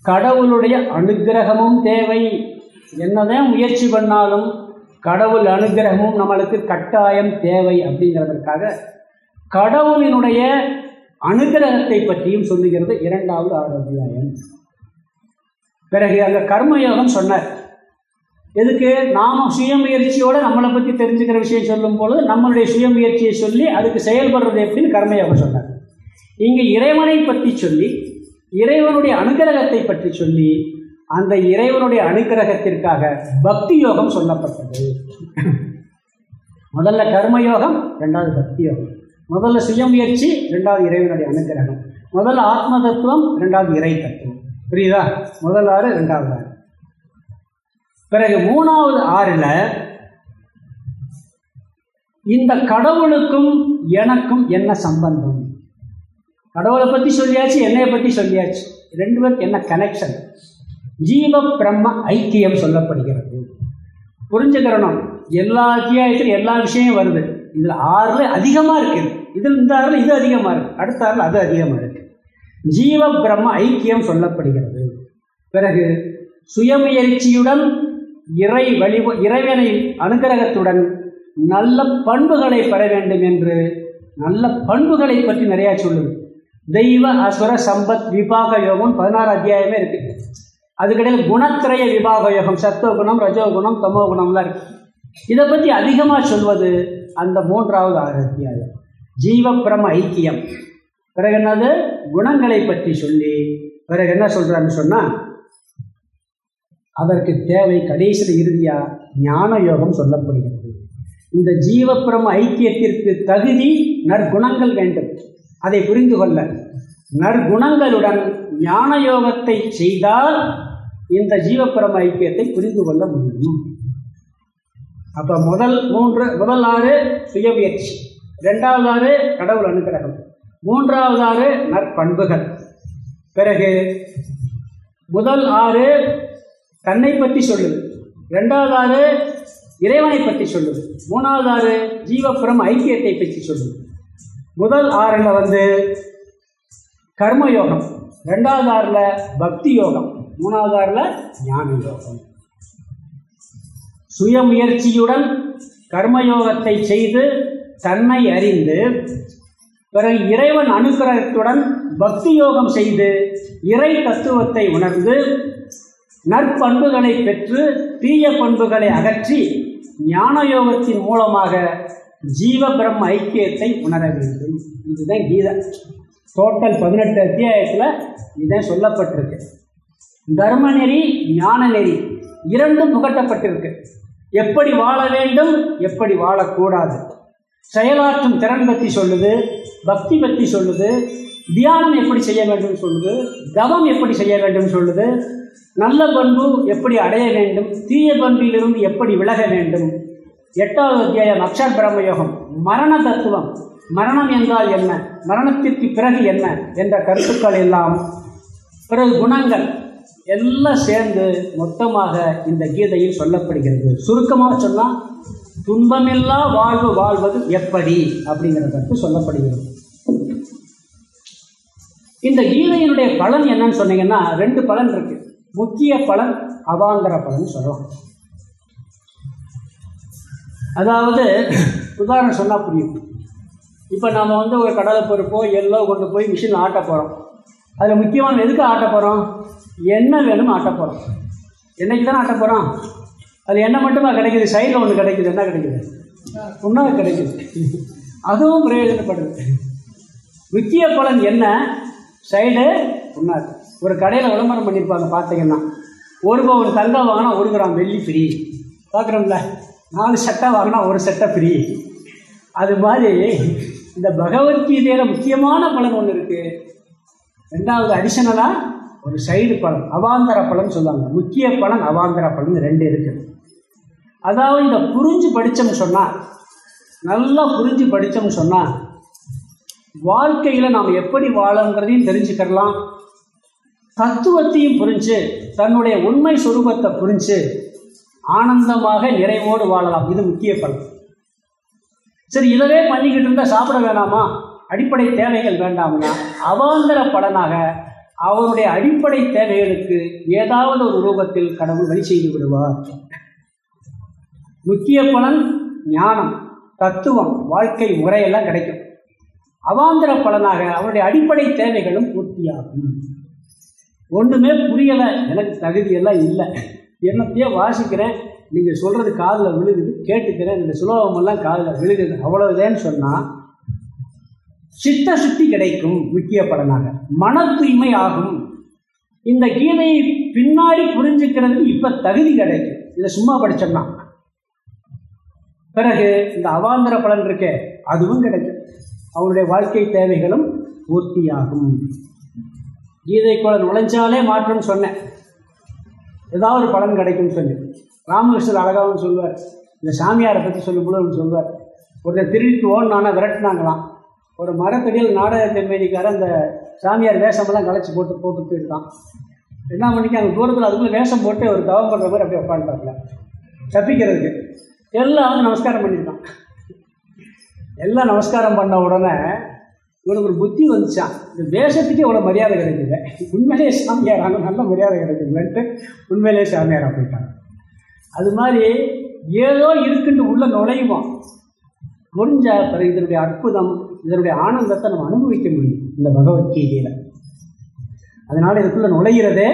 S2: கடவுளுடைய அனுக்கிரகமும் தேவை. என்னதான் முயற்சி பண்ணாலும் கடவுள் அனுக்கிரகமும் நம்மளுக்கு கட்டாயம் தேவை அப்படிங்கிறதற்காக கடவுளினுடைய அனுக்கிரகத்தை பற்றியும் சொல்லுகிறது இரண்டாவது ஆறு அத்தியாயம். பிறகு அங்கே கர்மயோகம் சொன்னார். எதுக்கு? நாம சுயமுயற்சியோட நம்மளை பற்றி தெரிஞ்சுக்கிற விஷயம் சொல்லும் பொழுது நம்மளுடைய சுயமுயற்சியை சொல்லி அதுக்கு செயல்படுறது எப்படின்னு கர்மயோகம் சொன்னார். இங்கே இறைவனை பற்றி சொல்லி இறைவனுடைய அனுகிரகத்தை பற்றி சொல்லி அந்த இறைவனுடைய அனுக்கிரகத்திற்காக பக்தி யோகம் சொல்லப்பட்டது. முதல்ல கர்மயோகம் ரெண்டாவது பக்தி யோகம். முதல்ல சுயமுயற்சி ரெண்டாவது இறைவனுடைய அனுக்கிரகம் முதல்ல ஆத்ம தத்துவம் ரெண்டாவது இறை தத்துவம். புரியுதா? முதல் ஆறு ரெண்டாவது ஆறு. பிறகு மூணாவது ஆறில் இந்த கடவுளுக்கும் எனக்கும் என்ன சம்பந்தம்? கடவுளை பற்றி சொல்லியாச்சு என்னையை பற்றி சொல்லியாச்சு. ரெண்டு பேருக்கு என்ன கனெக்ஷன் ஜீவ பிரம்ம ஐக்கியம் சொல்லப்படுகிறது. புரிஞ்சுக்கிறணும். எல்லா அத்தியாயத்திலும் எல்லா விஷயம் வருது. இதில் ஆறுல அதிகமாக இருக்குது இதில் இந்த ஆறில் இது அதிகமாக இருக்குது அடுத்த ஆறில் அது அதிகமாக இருக்குது ஜீவ பிரம்ம ஐக்கியம் சொல்லப்படுகிறது. பிறகு சுயமுயற்சியுடன் இறை வழி இறைவனின் அனுகிரகத்துடன் நல்ல பண்புகளை பெற வேண்டும் என்று நல்ல பண்புகளை பற்றி நிறையா சொல்லுது. தெய்வ அசுர சம்பத் விபாக யோகம் பதினாறு அத்தியாயமே இருக்கு. அதுக்கிடையில் குணத்திரய விபாக யோகம் சத்துவகுணம் குணம் தமோகுணம்லாம் இருக்கு. இதை பற்றி அதிகமாக சொல்வது அந்த மூன்றாவது ஆறு அத்தியாயம். ஜீவ பிரம ஐக்கியம். பிறகு என்னது? குணங்களை பற்றி சொல்லி பிறகு என்ன சொல்கிறான்னு சொன்னா அதற்கு தேவை கடைசியில் இறுதியா ஞான யோகம் சொல்லப்படுகிறது. இந்த ஜீவப்பிரம ஐக்கியத்திற்கு தகுதி நற்குணங்கள் வேண்டும். அதை புரிந்து கொள்ள. நற்குணங்களுடன் ஞான யோகத்தை செய்தால் இந்த ஜீவப்பிரம ஐக்கியத்தை புரிந்து கொள்ள முடியும். அப்ப முதல் மூன்று முதல் ஆறு சுயமுயற்சி. ரெண்டாவது ஆறு கடவுள் அனுகிரகம். மூன்றாவது ஆறு நற்பண்புகள். பிறகு முதல் ஆறு தன்னை பற்றி சொல்லுது. ரெண்டாவது ஆறு இறைவனை பற்றி சொல்லுது. மூணாவது ஆறு ஜீவபுரம் ஐக்கியத்தை பற்றி சொல்லுது. முதல் ஆறில் வந்து கர்ம யோகம் ரெண்டாவது ஆறில் பக்தி யோகம் மூணாவது ஆறில் ஞான யோகம் சுயமுயற்சியுடன் கர்மயோகத்தை செய்து தன்னை அறிந்து பிறகு இறைவன் அனுகிரகத்துடன் பக்தி யோகம் செய்து இறை தத்துவத்தை உணர்ந்து நற்பண்புகளை பெற்று தீய பண்புகளை அகற்றி ஞான யோகத்தின் மூலமாக ஜீவ பிரம்ம ஐக்கியத்தை உணர வேண்டும். இதுதான் கீதை. டோட்டல் பதினெட்டு அத்தியாயத்தில் இதான் சொல்லப்பட்டிருக்கு. தர்ம நெறி ஞான நெறி இரண்டும் புகட்டப்பட்டிருக்கு. எப்படி வாழ வேண்டும் எப்படி வாழக்கூடாது? செயலாற்றும் திறன் பற்றி சொல்லுது பக்தி பற்றி சொல்லுது தியானம் எப்படி செய்ய வேண்டும் சொல்லுது தவம் எப்படி செய்ய வேண்டும் சொல்லுது நல்ல பண்பு எப்படி அடைய வேண்டும் தீய பண்பிலிருந்து எப்படி விலக வேண்டும். எட்டாவது அத்தியாயம் அக்ஷர் பிரம்மயோகம். மரண தத்துவம். மரணம் என்றால் என்ன? மரணத்திற்கு பிறகு என்ன? என்ற கருத்துக்கள் எல்லாம். பிறகு குணங்கள். எல்லாம் சேர்ந்து மொத்தமாக இந்த கீதையில் சொல்லப்படுகிறது. சுருக்கமாக சொன்னால் துன்பமில்லா வாழ்வு வாழ்வது எப்படி? அப்படிங்கிறதற்கு சொல்லப்படுகிறது. இந்த கீதையினுடைய பலன் என்னன்னு சொன்னீங்கன்னா ரெண்டு பலன் இருக்கு. முக்கிய பலன் அவாந்தர பலன் சொல்லலாம் அதாவது உதாரணம் சொன்னால் புரியும். இப்போ நம்ம வந்து ஒரு கடலை பொறுப்போ எல்லோ கொண்டு போய் மிஷினில் ஆட்ட போகிறோம் அதில் முக்கியமான எதுக்கு ஆட்ட போகிறோம் என்ன வேணும்னு ஆட்ட போகிறோம் என்னைக்கு தானே ஆட்ட போகிறோம் அது என்ன மட்டுமா கிடைக்குது? சைடில் ஒன்று கிடைக்குது. என்ன கிடைக்குது? புண்ணாக கிடைக்குது. அதுவும் பிரயோஜனப்படுது. முக்கிய பலன் என்ன? சைடு புண்ணாக்கு ஒரு கடையில் விளம்பரம் பண்ணியிருப்பாங்க பார்த்தீங்கன்னா. ஒரு பவுன் தங்கம் வாங்கினா ஒரு கிராம் வெள்ளி ஃப்ரீ பார்க்குறோம்ல? நாலு சட்டை வாங்கினா ஒரு சட்டை ஃப்ரீ அது மாதிரி இந்த பகவத்கீதையில் முக்கியமான பலன் ஒன்று இருக்குது ரெண்டாவது அடிஷனலாக ஒரு சைடு பலன் அவாந்தர பலன் சொல்லுவாங்க. முக்கிய பலன் அவாந்தர பலன் ரெண்டு இருக்குது அதாவது இதை புரிஞ்சு படித்தோம்னு சொன்னால் நல்லா புரிஞ்சு படித்தோம்னு சொன்னால் வாழ்க்கையில் நாம் எப்படி வாழங்கிறதையும் தெரிஞ்சுக்கலாம் தத்துவத்தையும் புரிஞ்சு தன்னுடைய உண்மை சுரூபத்தை புரிஞ்சு ஆனந்தமாக நிறைவோடு வாழலாம். இது முக்கிய பலன். சரி இதவே பண்ணிக்கிட்டு இருந்தால் சாப்பிட வேணாமா? அடிப்படை தேவைகள் வேண்டாம்னா அவாந்தர பலனாக அவருடைய அடிப்படை தேவைகளுக்கு ஏதாவது ஒரு ரூபத்தில் கடவுள் வழி செய்து விடுவார். முக்கிய பலன் ஞானம் தத்துவம் வாழ்க்கை முறையெல்லாம் கிடைக்கும். அவாந்திர பலனாக அவருடைய அடிப்படை தேவைகளும் பூர்த்தியாகும். ஒன்றுமே புரியலை. எனக்கு தகுதியெல்லாம் இல்லை. என்னத்தையே வாசிக்கிறேன். நீங்கள் சொல்கிறது காதில் விழுகுது கேட்டுக்கிறேன். இந்த சுலோகமெல்லாம் காதில் விழுகுது. அவ்வளவுதேன்னு சொன்னால் சித்த சுத்தி கிடைக்கும் முக்கிய பலனாக. மன தூய்மை ஆகும். இந்த கீதையை பின்னாடி புரிஞ்சுக்கிறதுக்கு இப்போ தகுதி கிடைக்கும். இதை சும்மா படித்தோம்னா பிறகு இந்த அவாந்தர பலன் இருக்கே அதுவும் கிடைக்கும். அவருடைய வாழ்க்கை தேவைகளும் பூர்த்தியாகும். கீதைக்குள்ள நுழைஞ்சாலே மாற்றம் சொன்னேன். ஏதாவது ஒரு பலன் கிடைக்கும்னு சொல்லி ராமகிருஷ்ணர் அழகாவும் சொல்வார். இந்த சாமியாரை பற்றி சொல்லும்போது சொல்வார். ஒருத்தர் திருட்டு ஓடினானா விரட்டினாங்களாம். ஒரு மரத்தடியில் நாடக கம்பெனிக்கார அந்த சாமியார் வேஷமெல்லாம் கலைச்சி போட்டு போட்டு போயிருக்கான். என்ன பண்ணிக்க அந்த தூரத்தில் அதுக்குள்ளே வேஷம் போட்டு ஒரு தவம் பண்ணுற மாதிரி அப்படியே உட்காந்துட்டாப்ல தப்பிக்கிறதுக்கு. எல்லாம் நமஸ்காரம் பண்ணியிருக்கான். எல்லாம் நமஸ்காரம் பண்ண உடனே இவனுக்கு ஒரு புத்தி வந்துச்சான் இந்த தேசத்துக்கே இவ்வளோ மரியாதை கிடைக்குது சாமியார் சாமியாராங்க நல்ல மரியாதை கிடைக்குதுன்ட்டு உண்மையிலே சாமியாராக போயிட்டாங்க அது மாதிரி ஏதோ இருக்குன்னு உள்ள நுழையுவோம் முடிஞ்ச பிறகு இதனுடைய அற்புதம் இதனுடைய ஆனந்தத்தை நம்ம அனுபவிக்க முடியும் இந்த பகவத்கீதையில் அதனால் இதுக்குள்ளே நுழைகிறதே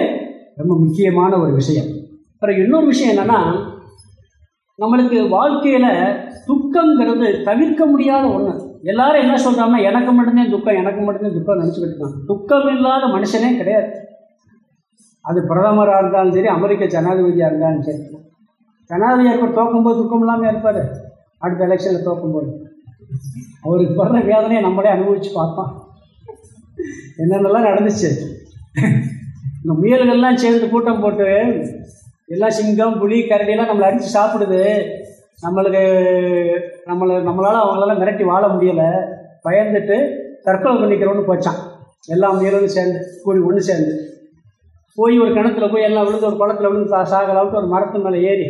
S2: ரொம்ப முக்கியமான ஒரு விஷயம். அப்புறம் இன்னொரு விஷயம் என்னென்னா நம்மளுக்கு வாழ்க்கையில் துக்கங்கிறது தவிர்க்க முடியாத ஒன்று எல்லாரும் என்ன சொல்கிறாங்கன்னா எனக்கு மட்டும்தான் துக்கம் எனக்கு மட்டும்தான் துக்கம் நினச்சிக்கிட்டு இருக்காங்க துக்கம் இல்லாத மனுஷனே கிடையாது. அது பிரதமராக இருந்தாலும் சரி அமெரிக்க ஜனாதிபதியாக இருந்தாலும் சரி. ஜனாதிபதியாக தோக்கும்போது துக்கம் இல்லாமல் இருப்பார். அடுத்த எலெக்ஷனில் தோக்கும்போது. அவருக்கு வர்ற வேதனையை நம்மளே அனுபவித்து பார்த்தோம் என்னென்னலாம் நடந்துச்சு? இந்த முயல்கள்லாம் சேர்ந்து கூட்டம் போட்டு எல்லாம் சிங்கம் புலி கரடியெல்லாம் நம்மளை அடித்து சாப்பிடுது. நம்மளுக்கு நம்மளை நம்மளால் அவங்களெல்லாம் மிரட்டி வாழ முடியலை. பயந்துட்டு தற்கொலை பண்ணிக்கிறோன்னு போச்சான். எல்லா முயலும் சேர்ந்து கூடி ஒன்று சேர்ந்து. போய் ஒரு கிணத்துல போய் எல்லாம் விழுந்து ஒரு குளத்துல விழுந்து சா சாகலாம்ட்டு ஒரு மரத்து மேலே ஏறி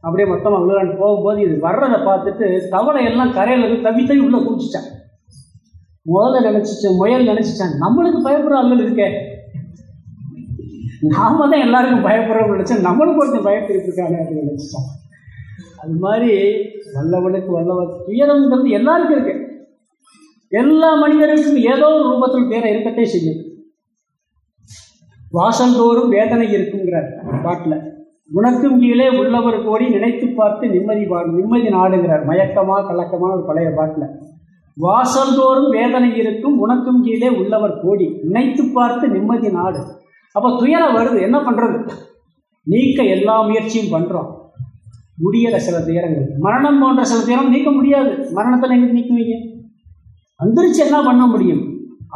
S2: அப்படியே மொத்தமாக விழுறான்னு போகும்போது இது வர்றதை பார்த்துட்டு தவளை எல்லாம் கரையில் இருந்து தவி தவி உள்ளே குடிச்சிட்டான் முதல்ல நினச்சிச்சேன் முயல் நினச்சிச்சான். நம்மளுக்கு பயப்படுற ஆளுகள் இருக்கே. நாம தான் எல்லாருக்கும் பயப்படுறவங்க நினச்சேன் நம்மளுக்கு ஒருத்தன் பயப்பட்டு அப்படின்னு நினச்சிட்டான் அது மாதிரி வல்லவனுக்கு வல்லவன் துயரம்ங்கிறது எல்லாருக்கும் இருக்கு. எல்லா மனிதருக்கும் ஏதோ ஒரு ரூபத்தில் பேரை இருக்கத்தே செய்யும். வாசந்தோறும் வேதனை இருக்குங்கிறார் பாட்டில் குணத்தும் கீழே உள்ளவர் கோடி நினைத்து பார்த்து நிம்மதி பா நிம்மதி நாடுங்கிறார். மயக்கமா கலக்கமான ஒரு பழைய பாட்டில் வாசல்தோறும் வேதனை இருக்கும் உனக்கும் கீழே உள்ளவர் கோடி நினைத்து பார்த்து நிம்மதி நாடு. அப்போ துயரம் வருது. என்ன பண்ணுறது நீக்க எல்லா முயற்சியும் பண்ணுறோம் முடியலை சில துயரங்கள். மரணம் போன்ற சில துயரம் நீக்க முடியாது. மரணத்தில் எங்கே நீக்குவீங்க வந்துருச்சு என்ன பண்ண முடியும்?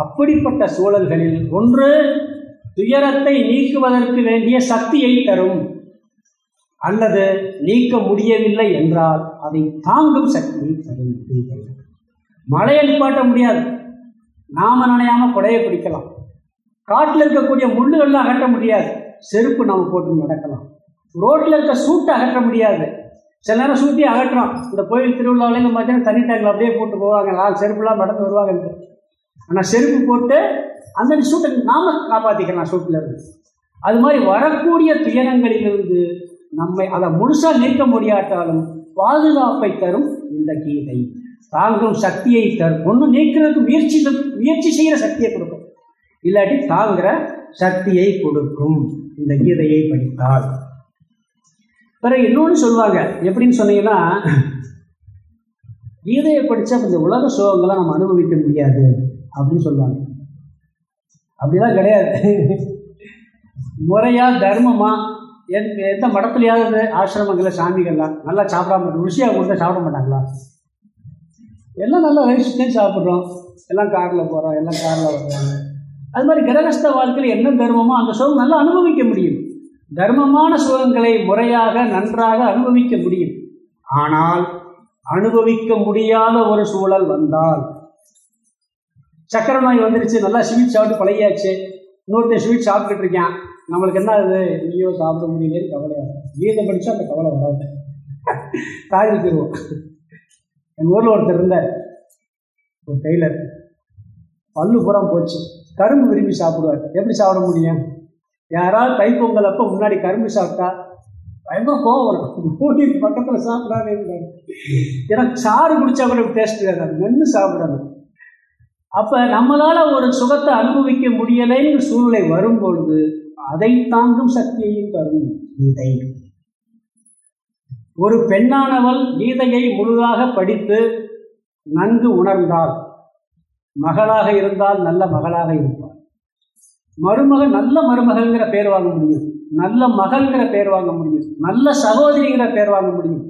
S2: அப்படிப்பட்ட சூழல்களில் ஒன்று துயரத்தை நீக்குவதற்கு வேண்டிய சக்தியை தரும். அல்லது நீக்க முடியவில்லை என்றால் அதை தாங்கும் சக்தியை தரும். மழையை நிப்பாட்ட முடியாது. நாம நினையாம கொடையை பிடிக்கலாம். காட்டில் இருக்கக்கூடிய முள்ளுகள்லாம் அகற்ற முடியாது. செருப்பு நம்ம போட்டு நடக்கலாம். ரோட்டில் இருக்க சூட்டை அகற்ற முடியாது. சில நேரம் சூட்டி அகற்றோம் இந்த கோயில் திருவிழாவில இந்த மத்தியானம் தண்ணி டேங்கில் அப்படியே போட்டு போவாங்க. நாலு செருப்புலாம் நடந்து வருவாங்கன்ட்டு. ஆனால் செருப்பு போட்டு அந்த சூட்டை நாம காப்பாற்றிக்கலாம் சூட்டில் இருந்து. அது மாதிரி வரக்கூடிய துயரங்களிலிருந்து நம்மை அதை முழுசாக நீக்க முடியாட்டாலும் பாதுகாப்பை தரும் இந்த கீதை. தாங்கும் சக்தியை தரும். ஒன்று நீக்கிறதுக்கு முயற்சி முயற்சி செய்கிற சக்தியை கொடுக்கும். இல்லாட்டி தாங்குகிற சக்தியை கொடுக்கும். இந்த கீதையை படித்தால். பிறகு இன்னொன்று சொல்லுவாங்க. எப்படின்னு சொன்னீங்கன்னா கீதையை படித்தா இந்த உலக சோகங்களை நம்ம அனுபவிக்க முடியாது அப்படின்னு சொல்லுவாங்க. அப்படிலாம் கிடையாது. முறையா தர்மமா என் எந்த மடத்துலையாவது ஆசிரமங்களில் சாமிகள்லாம் நல்லா சாப்பிடாம ருசியாக கொடுத்தா சாப்பிட மாட்டாங்களா? எல்லாம் நல்லா ரைஸ் சிக்கன் சாப்பிட்றோம். எல்லாம் காரில் போகிறோம் எல்லாம் காரில் வர்றாங்க அது மாதிரி கிரகஸ்த வாழ்க்கையில் என்ன தர்மமோ அந்த சுகம் நல்லா அனுபவிக்க முடியும். தர்மமான சுகங்களை முறையாக நன்றாக அனுபவிக்க முடியும். ஆனால் அனுபவிக்க முடியாத ஒரு சூழல் வந்தால் சக்கரை நோய் வந்துருச்சு நல்லா ஸ்வீட் சாப்பிட்டு பழையாச்சு இன்னொருத்தர் ஸ்வீட் சாப்பிட்டுட்டு இருக்கேன். நம்மளுக்கு என்ன ஆகுது? ஐயோ சாப்பிட முடியலன்னு கவலையாக கீதை படித்தா அந்த கவலை வராது. தாய் தருவோம் எங்கள் ஊரில் ஒருத்தர் இருந்தார். ஒரு டெய்லர். பல்லு பூரா போச்சு. கரும்பு விரும்பி சாப்பிடுவார். எப்படி சாப்பிட முடியும்? யாராவது தைப்பொங்கல் அப்போ முன்னாடி கரும்பு சாப்பிட்டா பயங்கர கோவம் வரும். போட்டி பக்கத்தில் சாப்பிடாதே ஏன்னா சாறு குடிச்சா கூட டேஸ்ட் வேணும் மென்று சாப்பிடணும். அப்போ நம்மளால் ஒரு சுகத்தை அனுபவிக்க முடியலைன்னு சூழ்நிலை வரும்பொழுது அதை தாங்கும் சக்தியையும் தரும் கீதை. ஒரு பெண்ணானவள் கீதையை முழுதாக படித்து நன்கு உணர்ந்தாள். மகளாக இருந்தால் நல்ல மகளாக இருப்பாள். மருமகள் நல்ல மருமகள்ங்கிற பேர் வாங்க முடியும். நல்ல மகள்ங்கிற பேர் வாங்க முடியும். நல்ல சகோதரிங்கிற பேர் வாங்க முடியும்.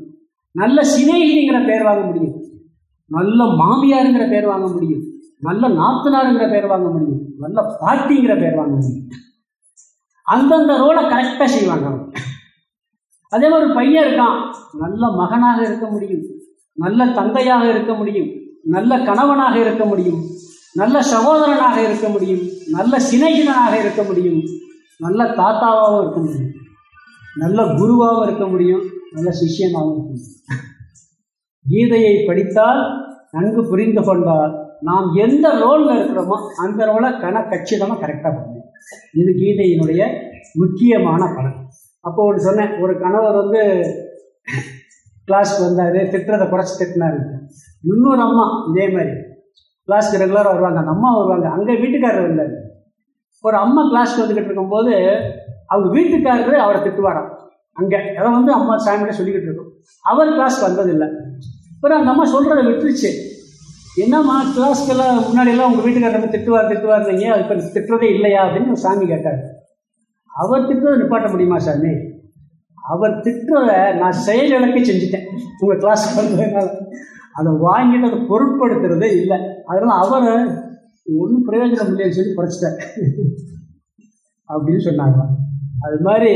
S2: நல்ல சிநேகிதிங்கிற பேர் வாங்க முடியும். நல்ல மாமியாருங்கிற பேர் வாங்க முடியும். நல்ல நாத்தனாருங்கிற பேர் வாங்க முடியும். நல்ல பாட்டிங்கிற பேர் வாங்க முடியும். அந்தந்த ரோலை கரெக்டாக செய்வாங்க அதே மாதிரி ஒரு பையன் இருக்கான். நல்ல மகனாக இருக்க முடியும். நல்ல தந்தையாக இருக்க முடியும். நல்ல கணவனாக இருக்க முடியும். நல்ல சகோதரனாக இருக்க முடியும் நல்ல சிநேகிதனாக இருக்க முடியும் நல்ல தாத்தாவாகவும் இருக்க முடியும் நல்ல குருவாகவும் இருக்க முடியும் நல்ல சிஷியனாகவும் இருக்க முடியும். கீதையை படித்தால் நன்கு புரிந்து கொண்டால் நாம் எந்த ரோலில் இருக்கிறோமோ அந்த ரோலை கன கச்சிதமாக கரெக்டாக பண்ணணும் இது கீதையினுடைய முக்கியமான பலன். அப்போ ஒன்று சொன்னேன் ஒரு கணவர் வந்து கிளாஸ்க்கு வந்தார் திட்டுறதை குறைச்சி திட்டினார். இன்னொரு அம்மா இதே மாதிரி. கிளாஸ்க்கு ரெகுலராக வருவாங்க. அந்த அம்மா வருவாங்க. அங்கே வீட்டுக்காரர் வந்தார் ஒரு அம்மா கிளாஸ்க்கு வந்துக்கிட்டு இருக்கும்போது அவங்க வீட்டுக்காரர் அவரை திட்டுவாராம். அங்கே. அதை வந்து அம்மா சாமிகிட்ட சொல்லிக்கிட்டு இருக்கோம். அவர் கிளாஸ்க்கு வந்ததில்லை. அப்புறம் அந்த அம்மா சொல்கிறத விட்டுருச்சு. என்னம்மா கிளாஸ்க்கெல்லாம் முன்னாடியெல்லாம் உங்கள் வீட்டுக்காரர் திட்டுவார் திட்டுவார் நீங்கள் அது இப்போ திட்டுறதே இல்லையா அப்படின்னு சாமி கேட்டார். அவர் திட்டுறதை நிப்பாட்ட முடியுமா சாமி? அவர் திட்டுறதை நான் செயல் இழக்க செஞ்சுட்டேன். உங்கள் கிளாஸ்க்கு வந்ததுனால. அதை வாங்கிட்டு அதை பொருட்படுத்துறதே இல்லை. அதனால் அவரை ஒன்றும் பிரயோஜனம் இல்லைன்னு சொல்லி குறைச்சிட்டார் அப்படின்னு சொன்னாங்க. அது மாதிரி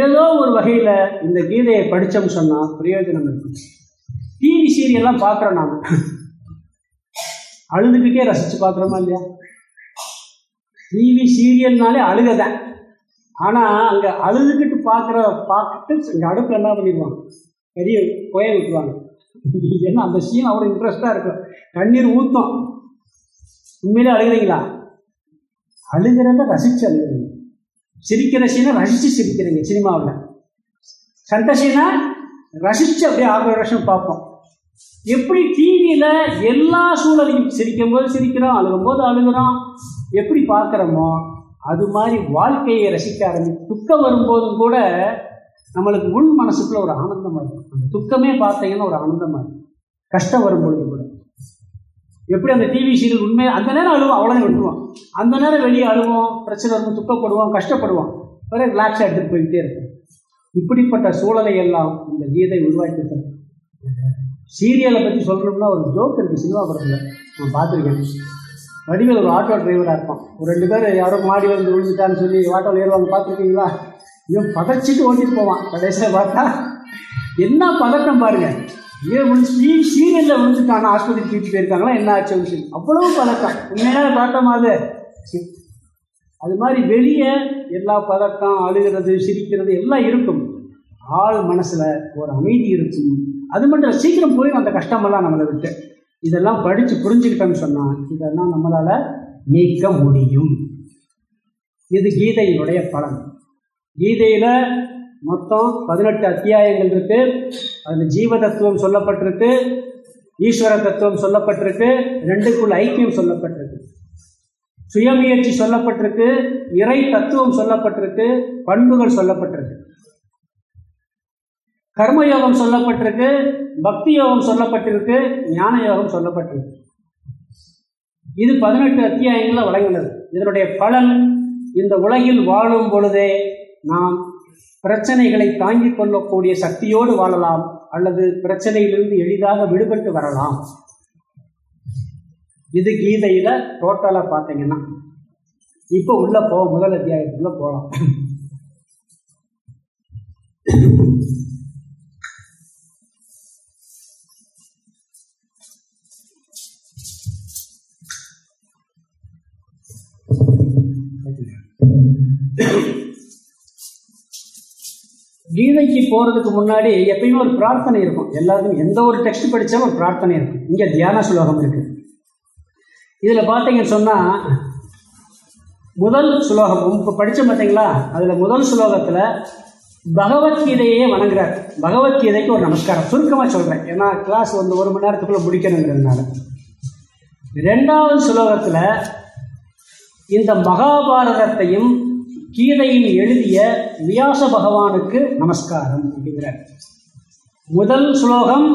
S2: ஏதோ ஒரு வகையில் இந்த கீதையை படித்தோம்னு சொன்னால் பிரயோஜனம் இருக்கும் டிவி சீரியல்லாம் பார்க்குறோம் நாம். அழுதுகிட்டே ரசித்து பார்க்குறோமா இல்லையா? டிவி சீரியல்னாலே அழுகதான் ஆனால் அங்கே அழுதுகிட்டு பார்க்குற பார்த்துட்டு இங்கே அடுப்பில் என்ன பண்ணிடுவாங்க பெரிய புய விட்டுருவாங்க. ஏன்னா அந்த சீன் அவ்வளோ இன்ட்ரெஸ்டாக இருக்கும். கண்ணீர் ஊற்றும் உண்மையிலே அழுகிறீங்களா? அழுகிறத ரசித்து அழுகிறீங்க சிரிக்கிற சீனை ரசித்து சிரிக்கிறீங்க சினிமாவில். சண்டை சீனை ரசித்து அப்படியே ஆறு வருஷம் பார்ப்போம். எப்படி டிவியில் எல்லா சூழலையும் சிரிக்கும் போது சிரிக்கிறோம் அழுகும் போது அழுகிறோம் எப்படி பார்க்குறோமோ அது மாதிரி வாழ்க்கையை ரசிக்க ஆரம்பி துக்கம் வரும்போதும் கூட நம்மளுக்கு உள் மனசுக்குள்ள ஒரு ஆனந்தமாக இருக்கும் அந்த துக்கமே பார்த்தீங்கன்னா ஒரு ஆனந்தமாக இருக்கும் கஷ்டம் வரும்பொழுது கூட. எப்படி அந்த டிவி சீரியல் உண்மையாக அந்த நேரம் அழுவோம் அவ்வளோதான் விட்டுருவோம். அந்த நேரம் வெளியே அழுவோம் பிரச்சனை வரும்போது துக்கப்படுவோம் கஷ்டப்படுவோம். ஒரே ரிலாக்ஸாக எடுத்துகிட்டு போயிட்டே இருக்கும் இப்படிப்பட்ட சூழலை எல்லாம் இந்த கீதை உருவாக்கி தரும் சீரியலை பற்றி சொல்லணும்னா ஒரு ஜோக் இருக்குது சினிமா படத்தில். நான் பார்த்துருக்கேன். வடிவில் ஒரு ஆட்டோ டிரைவராக இருப்பான். ஒரு ரெண்டு பேர் யாரோ மாடி வந்து விழுந்துட்டான்னு சொல்லி ஆட்டோவில் ஏறுவாங்க பார்த்துருக்கீங்களா? இவன் பதச்சிட்டு ஓட்டிட்டு போவான். கடைசியில் பார்த்தா என்ன பதட்டம் பாருங்க. ஏன் விழுந்து சீ விழுந்துட்டாங்க ஆஸ்பத்திரி தூக்கிட்டு போயிருக்காங்களா? என்ன ஆச்சு விஷயம் அவ்வளவு பதட்டம். உண்மையான பதட்டம் அது? அது மாதிரி வெளியே எல்லா பதட்டம் அழுகிறது சிரிக்கிறது எல்லாம் இருக்கும். ஆள் மனசில் ஒரு அமைதி இருக்கும். அது மட்டும் சீக்கிரம் போய் அந்த கஷ்டமெல்லாம் நம்மளை விட்டு. இதெல்லாம் படித்து புரிஞ்சுக்கிட்டோம்னு சொன்னால் இதெல்லாம் நம்மளால் நீக்க முடியும். இது கீதையினுடைய பலன். கீதையில் மொத்தம் பதினெட்டு அத்தியாயங்கள் இருக்கு. அதில் ஜீவ தத்துவம் சொல்லப்பட்டிருக்கு ஈஸ்வர தத்துவம் சொல்லப்பட்டிருக்கு ரெண்டுக்குள்ள ஐக்கியம் சொல்லப்பட்டிருக்கு. சுயமுயற்சி சொல்லப்பட்டிருக்கு இறை தத்துவம் சொல்லப்பட்டிருக்கு பண்புகள் சொல்லப்பட்டிருக்கு. கர்மயோகம் சொல்லப்பட்டிருக்கு பக்தி யோகம் சொல்லப்பட்டிருக்கு ஞான யோகம் சொல்லப்பட்டிருக்கு. இது பதினெட்டு அத்தியாயங்களில் வழங்கினது. இதனுடைய பலன் இந்த உலகில் வாழும் பொழுதே நாம் பிரச்சனைகளை தாங்கிக் கொள்ளக்கூடிய சக்தியோடு வாழலாம் அல்லது பிரச்சனையிலிருந்து எளிதாக விடுபட்டு வரலாம். இது கீதையில டோட்டலா பார்த்தீங்கன்னா இப்போ உள்ள போ முதல் அத்தியாயத்துக்குள்ள போகலாம் கீதைக்கு போறதுக்கு முன்னாடி எப்பயுமே ஒரு பிரார்த்தனை இருக்கும். எல்லாருக்கும் எந்த ஒரு டெக்ஸ்ட் படித்தாலும் ஒரு பிரார்த்தனை இருக்கும். இங்கே தியான சுலோகம் இருக்கு. இதில் பார்த்தீங்கன்னு சொன்னால் முதல் சுலோகம் இப்போ படித்தோம் பார்த்தீங்களா அதில் முதல் சுலோகத்தில் பகவத்கீதையே வணங்குறார். பகவத்கீதைக்கு ஒரு நமஸ்காரம். சுருக்கமாக சொல்கிறேன் ஏன்னா கிளாஸ் வந்து ஒரு மணி நேரத்துக்குள்ளே முடிக்கணுங்கிறதுனால. ரெண்டாவது சுலோகத்தில் இந்த மகாபாரதத்தையும் கீதையில் எழுதிய வியாச பகவானுக்கு நமஸ்காரம் அப்படிங்கிறார். முதல் ஸ்லோகம்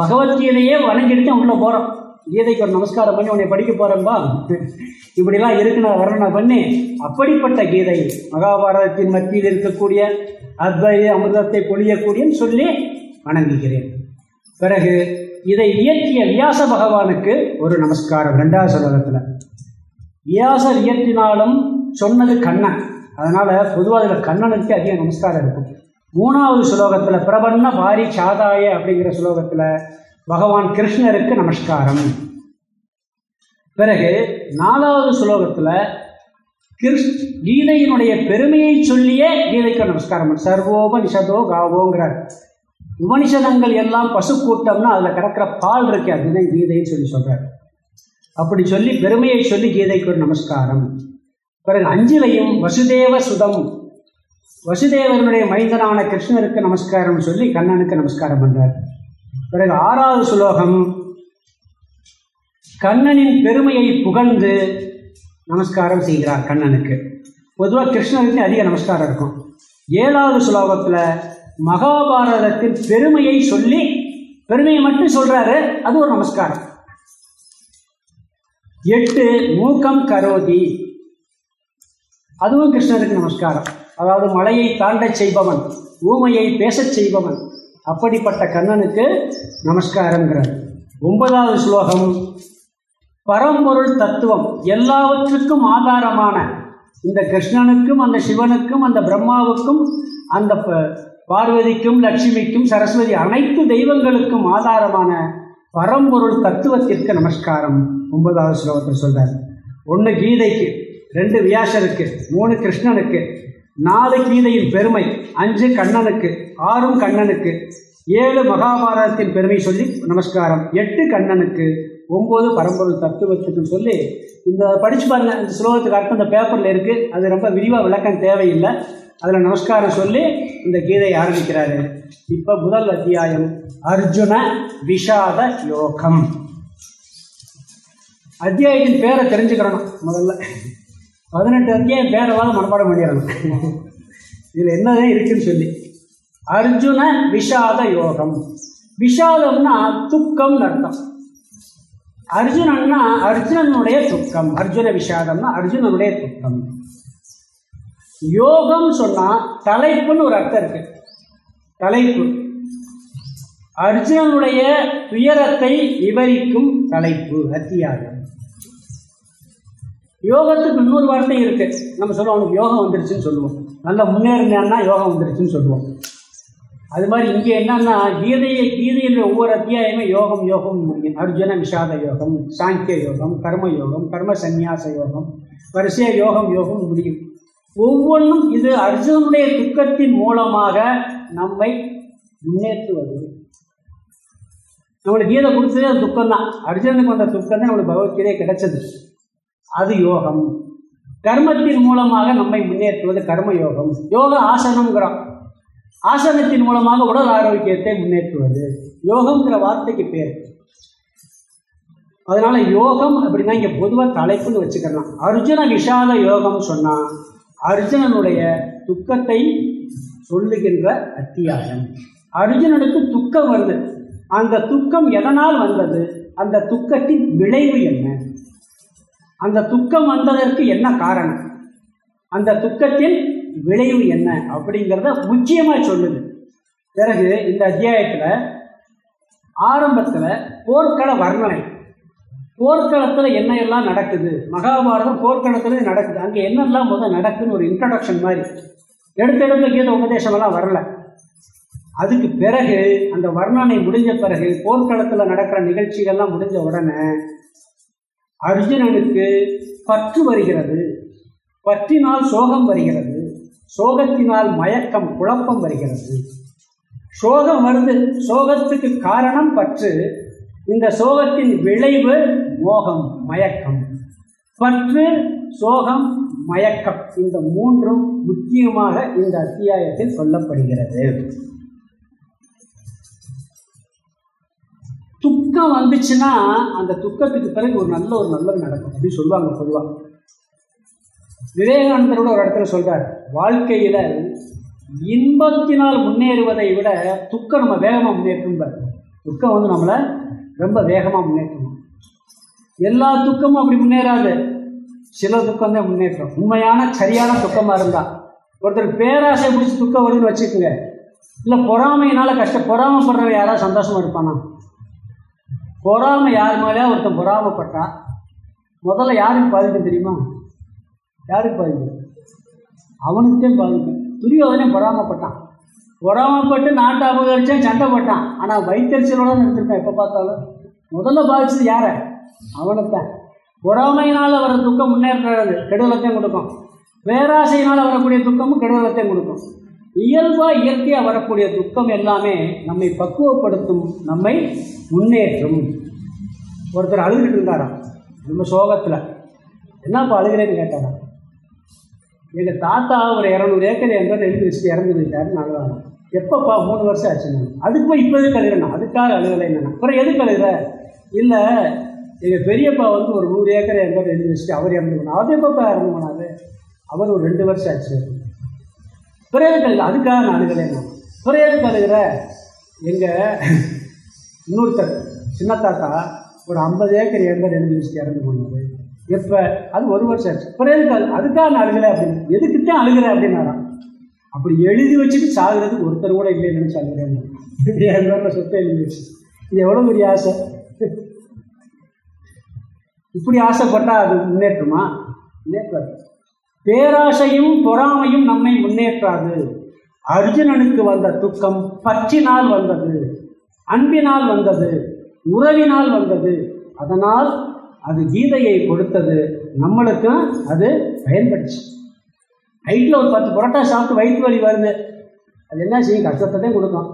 S2: பகவத்கீதையே வணங்கிட்டு உள்ள போகிறோம் கீதைக்கு ஒரு நமஸ்காரம் பண்ணி உன்னை படிக்க போகிறேன்பா இப்படிலாம் இருக்கு நான் வர்ணனை பண்ணி அப்படிப்பட்ட கீதை மகாபாரதத்தின் மத்தியில் இருக்கக்கூடிய அத்வைத அமிர்தத்தை பொழியக்கூடியன்னு சொல்லி வணங்குகிறேன். பிறகு இதை இயற்றிய வியாச பகவானுக்கு ஒரு நமஸ்காரம் ரெண்டாவது ஸ்லோகத்தில். வியாசர் இயற்றினாலும் சொன்னது கண்ணன். அதனால் பொதுவாக அதில் கண்ணனுக்கு அதிக நமஸ்காரம் இருக்கும். மூணாவது ஸ்லோகத்தில் பிரபன்ன பாரி சாதாய அப்படிங்கிற ஸ்லோகத்தில் பகவான் கிருஷ்ணருக்கு நமஸ்காரம். பிறகு நாலாவது ஸ்லோகத்தில் கிருஷ் கீதையினுடைய பெருமையை சொல்லியே கீதைக்கு நமஸ்காரம் சர்வோபனிஷதோ காவோங்கிறார். உபனிஷதங்கள் எல்லாம் பசு கூட்டம்னா அதில் கிடக்கிற பால் இருக்கு அதுதான் கீதைன்னு சொல்லி சொல்கிறார் அப்படி சொல்லி பெருமையை சொல்லி கீதைக்கு ஒரு நமஸ்காரம். பிறகு அஞ்சிலையும் வசுதேவ சுதம். வசுதேவனுடைய மைந்தனான கிருஷ்ணருக்கு நமஸ்காரம் சொல்லி கண்ணனுக்கு நமஸ்காரம் பண்றார். பிறகு ஆறாவது சுலோகம். கண்ணனின் பெருமையை புகழ்ந்து நமஸ்காரம் செய்கிறார் கண்ணனுக்கு. பொதுவாக கிருஷ்ணனுக்கு அதிக நமஸ்காரம் இருக்கும். ஏழாவது சுலோகத்தில் மகாபாரதத்தின் பெருமையை சொல்லி பெருமையை மட்டும் சொல்றாரு அது ஒரு நமஸ்காரம். எட்டு மூக்கம் கரோதி. அதுவும் கிருஷ்ணருக்கு நமஸ்காரம். அதாவது மலையை தாண்டச் செய்பவன் ஊமையை பேசச் செய்பவன் அப்படிப்பட்ட கண்ணனுக்கு நமஸ்காரங்கிறார் ஒன்பதாவது ஸ்லோகம். பரம்பொருள் தத்துவம் எல்லாவற்றுக்கும் ஆதாரமான இந்த கிருஷ்ணனுக்கும் அந்த சிவனுக்கும் அந்த பிரம்மாவுக்கும் அந்த ப- பார்வதிக்கும் லட்சுமிக்கும் சரஸ்வதி அனைத்து தெய்வங்களுக்கும் ஆதாரமான பரம்பொருள் தத்துவத்திற்கு நமஸ்காரம். ஒன்பதாவது ஸ்லோகத்தில் சொல்றார். ஒன்று கீதைக்கு ரெண்டு வியாசருக்கு மூணு கிருஷ்ணனுக்கு நாலு கீதையின் பெருமை அஞ்சு கண்ணனுக்கு ஆறும் கண்ணனுக்கு ஏழு மகாபாரதத்தின் பெருமை சொல்லி நமஸ்காரம் எட்டு கண்ணனுக்கு ஒன்பது பரம்பொருள் தத்துவத்துக்குன்னு சொல்லி இந்த படிச்சு பாருங்க இந்த ஸ்லோகத்துக்கு அர்த்தம் இந்த பேப்பரில் இருக்கு அது ரொம்ப விரிவாக விளக்கம் தேவையில்லை. அதில் நமஸ்காரம் சொல்லி இந்த கீதையை ஆரம்பிக்கிறாரு. இப்போ முதல் அத்தியாயம் அர்ஜுன விஷாத யோகம் அத்தியாயத்தின் பேரை தெரிஞ்சுக்கிறணும் முதல்ல. பதினெட்டு அத்தியாயம் பேரவாத மனப்பாடம் பண்ணிடணும். இதில் என்னதான் இருக்குன்னு சொல்லி. அர்ஜுன விஷாத யோகம். விஷாதம்னா துக்கம்னு அர்த்தம். அர்ஜுனன்னா அர்ஜுனனுடைய துக்கம். அர்ஜுன விஷாதம்னா அர்ஜுனனுடைய துக்கம். யோகம் சொன்னா தலைப்புன்னு ஒரு அர்த்தம் இருக்கு. தலைப்பு. அர்ஜுனனுடைய துயரத்தை விவரிக்கும் தலைப்பு அத்தியாயம். யோகத்துக்கு இன்னொரு வார்த்தை இருக்கு. நம்ம சொல்லுவோம் அவனுக்கு யோகம் வந்துருச்சுன்னு சொல்லுவோம். நல்லா முன்னேறினான்னா யோகம் வந்துருச்சுன்னு சொல்லுவோம். அது மாதிரி இங்கே என்னன்னா கீதையை கீதையில் ஒவ்வொரு அத்தியாயமே யோகம் யோகம் முடியும் அர்ஜுன விஷாத யோகம் சாங்கிய யோகம் கர்ம யோகம் கர்ம சந்நியாச யோகம் வரிசையா யோகம் யோகம் முடியும். ஒவ்வொன்றும் இது அர்ஜுனனுடைய துக்கத்தின் மூலமாக நம்மை முன்னேற்றுவது. நம்மளுக்கு கீதை கொடுத்தது அது துக்கம் தான் அர்ஜுனனுக்கு வந்த துக்கம் தான் நம்மளுக்கு பகவத்கீதையே கிடைச்சது. அது யோகம். கர்மத்தின் மூலமாக நம்மை முன்னேற்றுவது கர்ம யோகம் யோக ஆசனம்ங்கிறோம் ஆசனத்தின் மூலமாக உடல் ஆரோக்கியத்தை முன்னேற்றுவது. யோகம்ங்கிற வார்த்தைக்கு பேர். அதனால யோகம் அப்படின்னா இங்கே பொதுவாக தலைப்புன்னு வச்சுக்கலாம். அர்ஜுன விஷாத யோகம் சொன்னால் அர்ஜுனனுடைய துக்கத்தை சொல்லுகின்ற அத்தியாயம். அர்ஜுனனுக்கு துக்கம் வருது. அந்த துக்கம் எதனால் வந்தது? அந்த துக்கத்தின் விளைவு என்ன? அந்த துக்கம் வந்ததற்கு என்ன காரணம்? அந்த துக்கத்தின் விளைவு என்ன? அப்படிங்கிறத முக்கியமாக சொல்லுது. பிறகு இந்த அத்தியாயத்தில் ஆரம்பத்தில் போர்க்கள வர்ணனை. போர்க்களத்தில் என்ன எல்லாம் நடக்குது? மகாபாரதம் போர்க்களத்தில் நடக்குது. அங்கே என்னெல்லாம் முதல் நடக்குதுன்னு ஒரு இன்ட்ரடக்ஷன் மாதிரி. எடுத்தெடுத்த கீத உபதேசமெல்லாம் வரல. அதுக்கு பிறகு அந்த வர்ணனை முடிஞ்ச பிறகு போர்க்களத்தில் நடக்கிற நிகழ்ச்சிகள்லாம் முடிஞ்ச உடனே அர்ஜுனனுக்கு பற்று வருகிறது. பற்றினால் சோகம் வருகிறது. சோகத்தினால் மயக்கம் குழப்பம் வருகிறது. சோகம் வருது சோகத்துக்கு காரணம் பற்று. இந்த சோகத்தின் விளைவு மோகம் மயக்கம். பற்று சோகம் மயக்கம். இந்த மூன்றும் முக்கியமாக இந்த அத்தியாயத்தில் சொல்லப்படுகிறது. துக்கம் வந்துச்சுன்னா அந்த துக்கத்துக்கு பிறகு ஒரு நல்ல ஒரு நல்லது நடக்கும். அப்படின்னு சொல்லுவாங்க பொதுவாக விவேகானந்தரோட ஒரு இடத்துல சொல்றார் வாழ்க்கையில இன்பத்தினால் முன்னேறுவதை விட துக்கம் நம்ம வேகமாக முன்னேற்றும் துக்கம் வந்து நம்மளை ரொம்ப வேகமாக முன்னேற்றணும். எல்லா துக்கமும் அப்படி முன்னேறாது. சில துக்கம் தான் முன்னேற்றம். உண்மையான சரியான துக்கமாக இருந்தா. ஒருத்தர் பேராசை பிடிச்சி துக்கம் வருதுன்னு வச்சுக்கோங்க. இல்லை பொறாமையினால கஷ்ட பொறாமப்படுறவன் யாராவது சந்தோஷமா இருப்பானா? பொறாமை யார் மேலேயா ஒருத்தன் பொறாமப்பட்டான் முதல்ல யாருக்கு பாதிக்கும் தெரியுமா? யாருக்கு பாதிக்கும் அவனுக்குத்தான் பாதிக்கும் துரியோதனே பொறாமப்பட்டான். பொறாமப்பட்டு நாட்டை அபகரிச்சான் சண்டை போட்டான் ஆனால் வைத்தறிச்சலோட நிறுத்திருக்கான். எப்போ பார்த்தாலும். முதல்ல பாதிச்சது யாரை? அவனைத்தான். பொறாமையினால் வர துக்கம் முன்னேறது கெடுதலத்தையும் கொடுக்கும். பேராசையினால் வரக்கூடிய துக்கமும் கெடுதலத்தையும் கொடுக்கும். இயல்பாக இயற்கையாக வரக்கூடிய துக்கம் எல்லாமே நம்மை பக்குவப்படுத்தும் நம்மை முன்னேற்றும். ஒருத்தர் அழுதுகிட்டு இருந்தாராம். ரொம்ப சோகத்தில். என்னப்பா அழுகிறேன்னு கேட்டாராம். எங்கள் தாத்தா ஒரு இரநூறு ஏக்கர் எங்கே எழுதி வச்சுட்டு இறந்து போயிட்டாருன்னு அழுவாங்க எப்பப்பா மூணு வருஷம் ஆச்சு அதுக்கு போய் இப்போ எதுக்கு அழுகிறேன் அதுக்காக அழுகலை என்ன அப்புறம் எதுக்கு அழுகிற? இல்லை எங்கள் பெரியப்பா வந்து ஒரு நூறு ஏக்கர் எங்கே எழுதி வச்சுட்டு அவர் இறந்து போனார். அவர் எப்பப்பா இறந்து போனார்? அவர் ஒரு ரெண்டு வருஷம் ஆச்சு. பிறகு கழுகு அதுக்காக நான் அழுகலை நான். பிறகு கழுகிற எங்கள் இன்னொருத்தர் சின்ன தாத்தா ஒரு ஐம்பது ஏக்கர் எங்கே ரெண்டு வச்சுட்டு இறந்து போனது எப்போ? அது ஒரு வருஷம் பிறகு அதுக்காக நான் அழுகிறேன் அப்படின்னு? எதுக்குத்தான் அழுகிறேன் அப்படின்னாராம். அப்படி எழுதி வச்சுட்டு சாகுறதுக்கு ஒருத்தர் கூட இல்லை நினச்சி அழுகிறேன் என் சொத்தை எழுதி வச்சு இது எவ்வளோ பெரிய ஆசை? இப்படி ஆசைப்பட்டால் அது முன்னேற்றுமா? முன்னேற்றாது. பேராசையும் பொறாமையும் நம்மை முன்னேற்றாது. அர்ஜுனனுக்கு வந்த துக்கம் பற்றினால் வந்தது. அன்பினால் வந்தது. உறவினால் வந்தது. அதனால் அது கீதையை கொடுத்தது. நம்மளுக்கும் அது பயன்படுச்சு. ஹைட்டில் ஒரு பத்து புரோட்டா சாப்பிட்டு வயிற்று வலி வருது. அது என்ன செய்யும்? கஷ்டத்தை தான் கொடுக்கும்.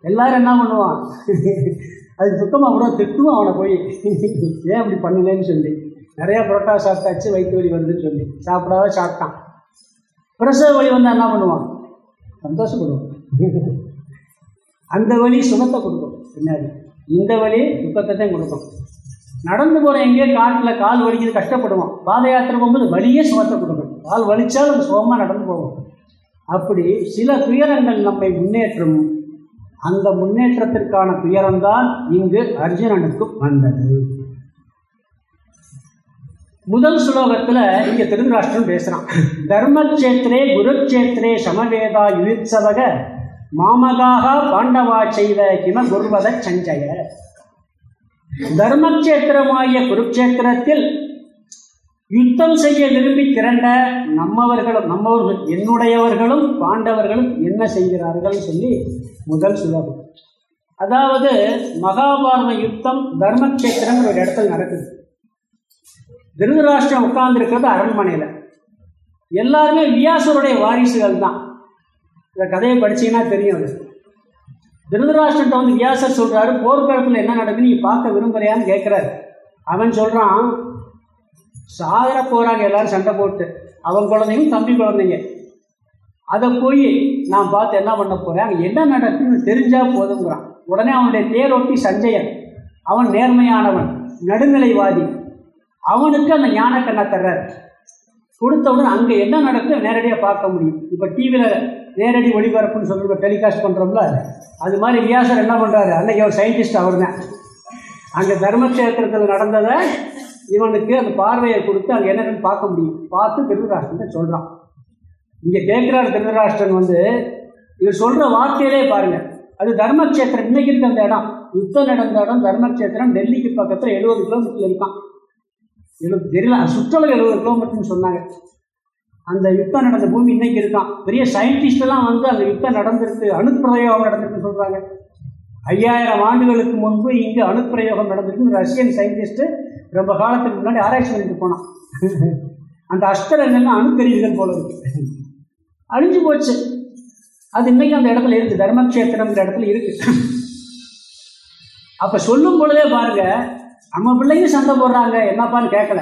S2: எல்லாரும் என்ன பண்ணுவான்? அது துக்கமாக கூட திட்டுவோம் அவனை போய். ஏன் அப்படி பண்ணுங்கன்னு சொல்லி. நிறையா புரோட்டா சாப்பிட்டாச்சு வயிற்று வலி வருதுன்னு சொல்லி. சாப்பிடாத சாப்பிட்டான். பிரசவ வலி வந்தால் என்ன பண்ணுவான்? சந்தோஷப்படுவான். அந்த வழி சுகத்தை கொடுக்கும். பின்னாடி. இந்த வழி துக்கத்தை தான் கொடுக்கும் நடந்து போகிற எங்கேயோ காட்டில் கால் வலிக்குது கஷ்டப்படுவோம். பாத யாத்திரை போகும்போது வழியே சுகத்தை கொடுக்கும். கால் வலிச்சாலும் அது சுகமாக நடந்து போவோம் அப்படி சில துயரங்கள் நம்மை முன்னேற்றும். அந்த முன்னேற்றத்திற்கான துயரம்தான் இங்கு அர்ஜுனனுக்கு வந்தது. முதல் ஸ்லோகத்தில் இங்கே திருதராஷ்டிரம் பேசுகிறான் தர்மக்ஷேத்திரே குருக்ஷேத்திரே சமவேதா யுத்சவக மாமகாக பாண்டவா செய்த கிம குர்வத சஞ்சய. தர்மக்ஷேத்திரமாகிய குருக்ஷேத்திரத்தில் யுத்தம் செய்ய விரும்பி திரண்ட நம்மவர்களும் நம்மவர்கள் என்னுடையவர்களும் பாண்டவர்களும் என்ன செய்கிறார்கள் சொல்லி முதல் சுலபம். அதாவது மகாபாரத யுத்தம் தர்மக்ஷேத்திரம் ஒரு இடத்துல நடக்குது. திருதராஷ்டிரம் உட்கார்ந்துருக்கிறது அரண்மனையில். எல்லாருமே வியாசருடைய வாரிசுகள் தான் இந்த கதையை படிச்சீங்கன்னா தெரியும் அது. திருதராஷ்டிரத்தை வந்து வியாசர் சொல்றாரு போர்க்களத்தில் என்ன நடக்குன்னு நீ பார்க்க விரும்புறியான்னு கேட்குறாரு அவன் சொல்றான் சாகர போறாங்க எல்லாரும் சண்டை போட்டு அவன் குழந்தைங்க தம்பி குழந்தைங்க. அதை போய் நான் பார்த்து என்ன பண்ண போறேன்? அங்கே என்ன நடக்குன்னு தெரிஞ்சா போதுங்கிறான் உடனே அவனுடைய தேரொட்டி சஞ்சயன் அவன் நேர்மையானவன் நடுநிலைவாதி. அவனுக்கு அந்த ஞான கண்ணை தர்றாரு. கொடுத்தவுடன் அங்கே என்ன நடக்குது நேரடியாக பார்க்க முடியும். இப்போ டிவியில் நேரடி ஒளிபரப்புன்னு சொல்லி டெலிகாஸ்ட் பண்ணுறோம்ல அது மாதிரி வியாசர் என்ன பண்ணுறாரு அன்னைக்கு அவர் சயின்டிஸ்ட் அவர் தான் அங்கே தர்மக்ஷேத்திரத்தில் நடந்ததை இவனுக்கு அந்த பார்வையை கொடுத்து அங்கே என்னன்னு பார்க்க முடியும். பார்த்து திருதராஷ்டிரன் சொல்கிறான் இங்கே கேட்குறாரு திருதராஷ்டிரன் வந்து இவர் சொல்கிற வார்த்தையிலே பாருங்க. அது தர்மக்ஷேத்திரம். இன்னைக்கு இருக்க அந்த இடம். யுத்தம் நடந்த இடம் தர்மக்ஷேத்திரம். டெல்லிக்கு பக்கத்தில் எழுபது கிலோமீட்டர் இருக்கான். எழுபது தெரியல. சுற்றளவு எழுபது கிலோமீட்டர்னு சொன்னாங்க. அந்த யுத்தம் நடந்த பூமி இன்னைக்கு இருக்கான் பெரிய சயின்டிஸ்டெல்லாம் வந்து அந்த யுத்தம் நடந்திருக்கு. அணுப்பிரயோகம் நடந்திருக்குன்னு சொல்றாங்க. ஐயாயிரம் ஆண்டுகளுக்கு முன்பு இங்கு அணுப்பிரயோகம் நடந்திருக்குன்னு ரஷ்யன் சயின்டிஸ்ட் ரொம்ப காலத்துக்கு முன்னாடி ஆராய்ச்சி பண்ணிட்டு போனான். அந்த அஸ்திரங்கள்லாம் அணுக்கருவிகள் போல இருக்கு. அழிஞ்சு போச்சு. அது இன்னைக்கு அந்த இடத்துல இருக்குது தர்மக்ஷேத்திரம்ங்கிற இடத்துல இருக்குது அப்போ சொல்லும் பொழுதே பாருங்கள் நம்ம பிள்ளைங்க சண்டை போடுறாங்க என்னப்பான்னு கேட்கல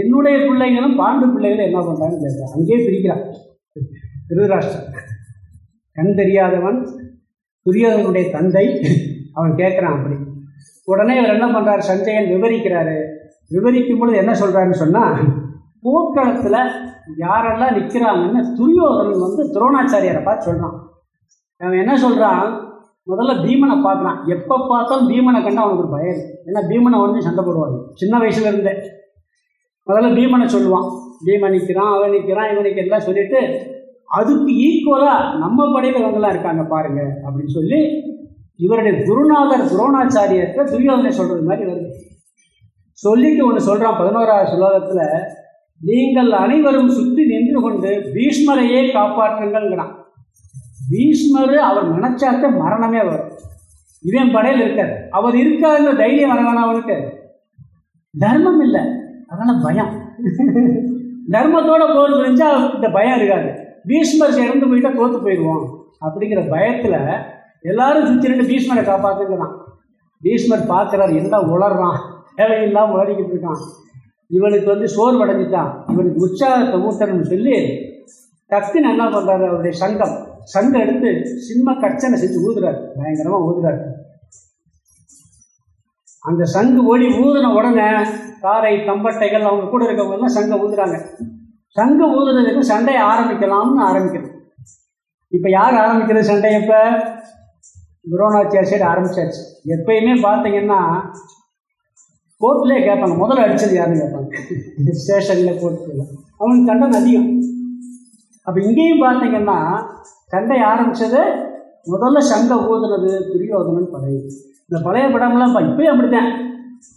S2: என்னுடைய பிள்ளைங்களும் பாண்டு பிள்ளைகளும் என்ன பண்ணுறாங்கன்னு கேட்கலாம் அங்கேயே பிரிக்கிறான். திருதராஷ்டிரம் கண் தெரியாதவன் துரியோதனுடைய தந்தை அவன் கேட்குறான் அப்படி. உடனே இவர் என்ன பண்ணுறாரு சஞ்சயன் விவரிக்கிறாரு. விவரிக்கும் பொழுது என்ன சொல்கிறாருன்னு சொன்னால் போர்க்களத்தில் யாரெல்லாம் நிற்கிறாங்கன்னு துரியோதனன் வந்து துரோணாச்சாரியரை பார்த்து சொல்கிறான் அவன் என்ன சொல்கிறான் முதல்ல பீமனை பார்க்குறான் எப்போ பார்த்தாலும் பீமனை கண்டு அவனுக்கு ஒரு பயம். ஏன்னா பீமனை வந்து சண்டை போடுவாங்க சின்ன வயசுல இருந்தே. முதல்ல பீமனை சொல்லுவான். பீமன் நிற்கிறான் அவன் நிற்கிறான் இவன் நிற்கிறான் சொல்லிட்டு அதுக்கு ஈக்குவலாக நம்ம படையில் இவங்கெல்லாம் இருக்காங்க பாருங்க அப்படின்னு சொல்லி இவருடைய குருநாதர் துரோணாச்சாரியத்தை துரியோதனை சொல்றது மாதிரி வருது. சொல்லிட்டு ஒன்று சொல்றான் பதினோராவது சுலோகத்தில் நீங்கள் அனைவரும் சுற்றி நின்று கொண்டு பீஷ்மரையே காப்பாற்றுங்கள்ங்கிறான். பீஷ்மர் அவர் நினைச்சாக்க மரணமே வரும் இவன் படையில் இருக்காரு. அவர் இருக்காருங்கிற தைரியம் வர வேணாம் அவனுக்கு தர்மம் இல்லை. அதனால பயம். தர்மத்தோட போர் புரிஞ்சா இந்த பயம் இருக்காது. பீஷ்மர் இறந்து போயிட்டா தோத்து போயிடுவோம். அப்படிங்கிற பயத்துல எல்லாரும் சுற்றி ரெண்டு பீஷ்மரை காப்பாத்துக்கிறான் பீஷ்மர் பார்க்குறாரு எல்லாம் உளறான்? தேவையில்லாம உளறிக்கிட்டு இருக்கான். இவனுக்கு வந்து சோர்வடைஞ்சிட்டான். இவனுக்கு உற்சாகத்தை ஊட்டணும்னு சொல்லி டக்குன்னு என்ன பண்றாரு அவருடைய சங்கம். சண்டை எடுத்து சிம்ம கச்சனை செஞ்சு ஊதுறாரு. பயங்கரமா ஊதுறாரு. அந்த சங்கு ஒளி ஊதுன உடனே காரை தம்பட்டைகள் அவங்க கூட இருக்கவங்க எல்லாம் சங்கை ஊதுறாங்க. சங்கு ஊதுனதுக்கு சண்டையை ஆரம்பிக்கலாம்னு ஆரம்பிக்கிறது இப்போ யார் ஆரம்பிக்கிறது சண்டை இப்போ? துரோணாச்சியார் சைடு ஆரம்பிச்சாச்சு. எப்பயுமே பார்த்தீங்கன்னா கோர்ட்லேயே கேட்பாங்க. முதல்ல அடிச்சது யாருன்னு கேட்பாங்க. ஸ்டேஷனில் கோர்ட்டில் அவனுக்கு தண்டனை அதிகம். அப்போ இங்கேயும் பார்த்தீங்கன்னா சண்டை ஆரம்பிச்சது முதல்ல சண்டை ஊதுனது துரியோதனன் படை. இந்த பழைய படம்லாம் பா- இப்பயும் அப்படித்தான்.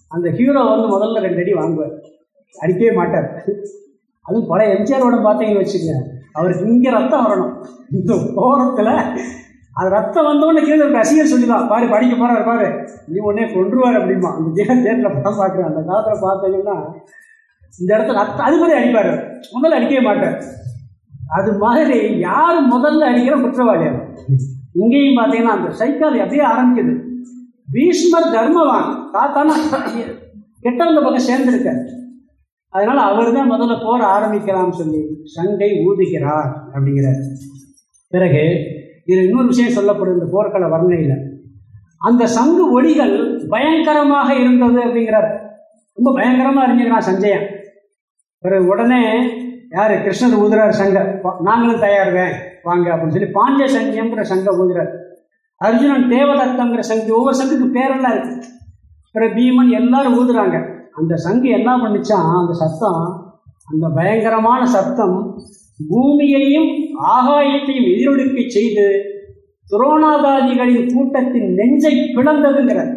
S2: அந்த ஹீரோ வந்து முதல்ல ரெண்டு அடி வாங்குவார். அடிக்கவே மாட்டார். அதுவும் பழைய எம்ஜிஆரோட பார்த்தீங்கன்னு வச்சுக்கோங்க. அவருக்கு இங்கே ரத்தம் வரணும். இந்த ஓரத்தில் அது ரத்தம் வந்தோடனே கீழே இருக்க ரசிகர் சொல்லிதான் பாரு படிக்க போறாரு பாரு. நீ உடனே கொன்றுவார் அப்படிமா அந்த தேட்டர் தேட்டரில் படம் பார்க்குறேன். அந்த காலத்தில் பார்த்தீங்கன்னா இந்த இடத்துல ரத்தம் அது மாதிரி அடிப்பார். முதல்ல அடிக்கவே மாட்டார். அது மாதிரி யார் முதல்ல அடிக்கிற குற்றவாளி அவன். இங்கேயும் பார்த்தீங்கன்னா அந்த சைக்காலஜி அப்படியே ஆரம்பிக்குது. பீஷ்மர் தர்மவான் தாத்தானா கெட்டவங்க பக்கம் சேர்ந்திருக்கார். அதனால அவர் தான் முதல்ல போர் ஆரம்பிக்கலாம்னு சொல்லி சங்கை ஊதுகிறார் அப்படிங்கிறார். பிறகு இது இன்னொரு விஷயம் சொல்லப்படுது இந்த போர்க்கள வர்ணையில். அந்த சங்கு ஒளிகள் பயங்கரமாக இருந்தது அப்படிங்கிறார். ரொம்ப பயங்கரமாக அறிஞ்சுக்கிறான் சஞ்சயன் பிறகு உடனே யார்? கிருஷ்ணர் ஊதுறார் சங்க. நாங்களும் தயாருவேன். வாங்க அப்படின்னு சொல்லி பாஞ்ச சங்கியம்ங்கிற சங்க ஊதுறார். அர்ஜுனன் தேவதத்தங்கிற சங்கி ஒவ்வொரு சங்குக்கு பேரெல்லாம் இருக்கு. பிறகு பீமன் எல்லாரும் ஊதுறாங்க. அந்த சங்கு என்ன பண்ணுச்சான் அந்த சத்தம் அந்த பயங்கரமான சத்தம் பூமியையும் ஆகாயத்தையும் எதிரொலிக்க செய்து துரோணாதாதிகளின் கூட்டத்தின் நெஞ்சை பிளந்ததுங்கிறார்.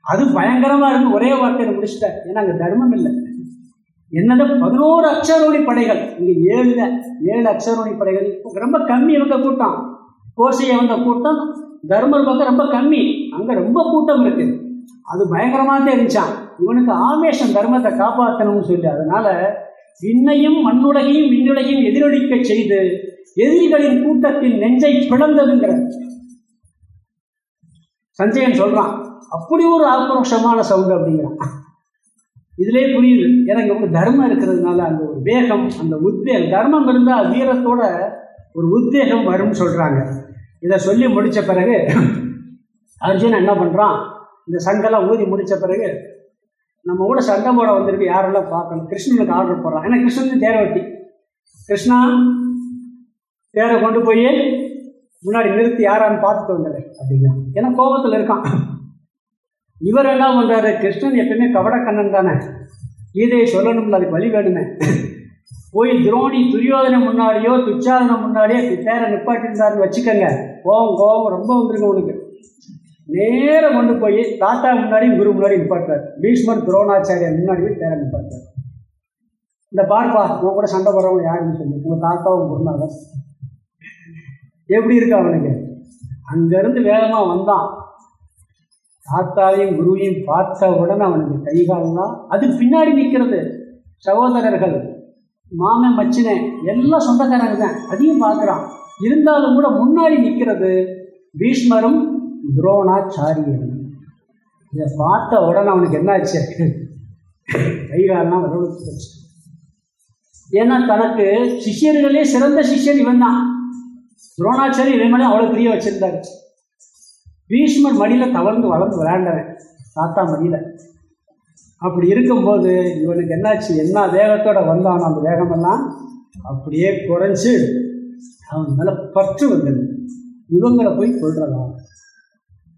S2: அது பயங்கரமா இருக்கு. ஒரே வார்த்தையில முடிச்சிட்டார். ஏன்னா அங்க தர்மம் இல்லை. என்னது? பதினோரு அக்ஷரோணி படைகள். இங்கே ஏழு ஏழு அக்ஷரோணி படைகள். ரொம்ப கம்மி இவங்க கூட்டம். கோசையை வந்த கூட்டம் தர்மர் பக்கம் ரொம்ப கம்மி. அங்கே ரொம்ப கூட்டம் இருக்குது அது பயங்கரமாக இருந்துச்சான் இவனுக்கு ஆவேசம் தர்மத்தை காப்பாற்றணும்னு சொல்லி. அதனால விண்ணையும் மண்ணுலகையும் விண்ணுலகையும் எதிரொலிக்க செய்து எதிரிகளின் கூட்டத்தில் நெஞ்சை பிளந்ததுங்கிற சஞ்சயன் சொல்றான் அப்படி ஒரு ஆக்ரோஷமான சவுண்ட் அப்படிங்கிறான். இதுலேயே புரியுது. எனக்கு இங்கே தர்மம் இருக்கிறதுனால அந்த ஒரு வேகம் அந்த உத்வேகம் தர்மம் இருந்தால் வீரத்தோட ஒரு உத்வேகம் வரும்னு சொல்கிறாங்க இதை சொல்லி முடித்த பிறகு அர்ஜுன் என்ன பண்ணுறான் இந்த சங்கெல்லாம் ஊதி முடித்த பிறகு நம்ம கூட சண்டை போட வந்திருக்கு யாரெல்லாம் பார்க்கணும்? கிருஷ்ணனுக்கு ஆர்டர் போடுறான். ஏன்னா கிருஷ்ணன் தேரவட்டி கிருஷ்ணா தேரை கொண்டு போய் முன்னாடி நிறுத்தி யாரான்னு பார்த்துட்டு வந்துடு அப்படின்னா ஏன்னா கோபத்தில் இருக்கான். இவர் என்ன பண்ணுறாரு கிருஷ்ணன் எப்பயுமே கவடக்கண்ணன் தானே. கீதையை சொல்லணும்ல அதுக்கு வழி வேணுமே. போய் துரோணி துரியோதனை முன்னாடியோ துச்சாதனை முன்னாடியோ பேரை நிப்பாட்டிருந்தாருன்னு வச்சுக்கோங்க. கோவம் கோவம் ரொம்ப வந்துருங்க உனக்கு. நேரம் கொண்டு போய் தாத்தா முன்னாடி குரு முன்னாடி நிப்பாட்டுவார். பீஷ்மர் துரோணாச்சாரியர் முன்னாடி போய் தேரை நிப்பாட்டுவார். இந்த பார்ப்பா உன் கூட சண்டை போடுறவங்க யாருன்னு சொல்லி. உங்க தாத்தாவும் குருநாதர் எப்படி இருக்கா அவனுக்கு? அங்கேருந்து வேகமாக வந்தான். தாத்தாவையும் குருவையும் பார்த்த உடனே அவனுக்கு கைகாலெல்லாம் அது பின்னாடி நிற்கிறது சகோதரர்கள். மாமன் மச்சினே எல்லாம் சொந்தக்காரங்க தான். அதையும் பார்க்குறான். இருந்தாலும் கூட முன்னாடி நிற்கிறது பீஷ்மரும் துரோணாச்சாரியரும். இதை பார்த்த உடனே அவனுக்கு என்னாச்சு? கைகாலெல்லாம் வரவழைச்சு ஏன்னா தனக்கு சிஷியர்களே சிறந்த சிஷ்யன் இவன் தான். துரோணாச்சாரி இவன் மேலே அவ்வளோ பிரிய வச்சிருந்தாரு. பீஷ்மர் மடியில் தவழ்ந்து வளர்ந்து விளையாண்டவன். தாத்தா மடியில். அப்படி இருக்கும்போது இவனுக்கு என்னாச்சு? என்ன வேகத்தோட வந்தான் அந்த வேகமெல்லாம்? அப்படியே குறைஞ்சு அவன் மேலே பற்று வந்தது. இவங்களை போய் கொள்றதா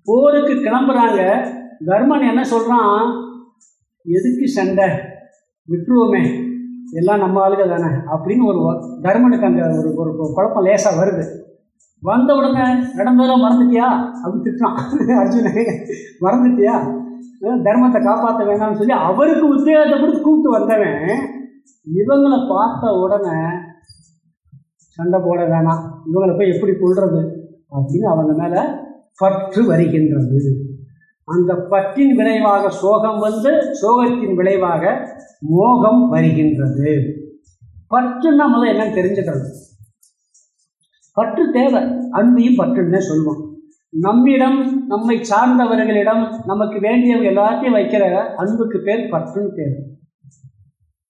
S2: போருக்கு கிளம்புறாங்க. தர்மன் என்ன சொல்கிறான் எதுக்கு சண்டை? விட்டுருவோமே. எல்லாம் நம்ம ஆளுக தானே? அப்படின்னு ஒரு தர்மனுக்கு அந்த ஒரு ஒரு குழப்பம் லேசாக வருது. வந்த உடனே நடந்ததெல்லாம் மறந்துட்டியா? அப்படின்னு திட்டான் அர்ஜுனே மறந்துட்டியா? தர்மத்தை காப்பாற்ற வேணாம்னு சொல்லி அவருக்கு உத்தேகத்தை கொடுத்து கூப்பிட்டு வந்தவன் இவங்களை பார்த்த உடனே சண்டை போட வேணாம். இவங்களை போய் எப்படி கொள்றது அப்படின்னு அவங்க மேலே பற்று வருகின்றது. அந்த பற்றின் விளைவாக சோகம் வந்து சோகத்தின் விளைவாக மோகம் வருகின்றது. பற்றுன்னா முதல் என்னன்னு தெரிஞ்சுக்கிறது பற்று தேவை. அன்பையும் பற்றுன்னு சொல்லுவோம் நம்மிடம் நம்மை சார்ந்தவர்களிடம் நமக்கு வேண்டியவங்க எல்லாத்தையும் வைக்கிற அன்புக்கு பேர் பற்றுன்னு பேர்.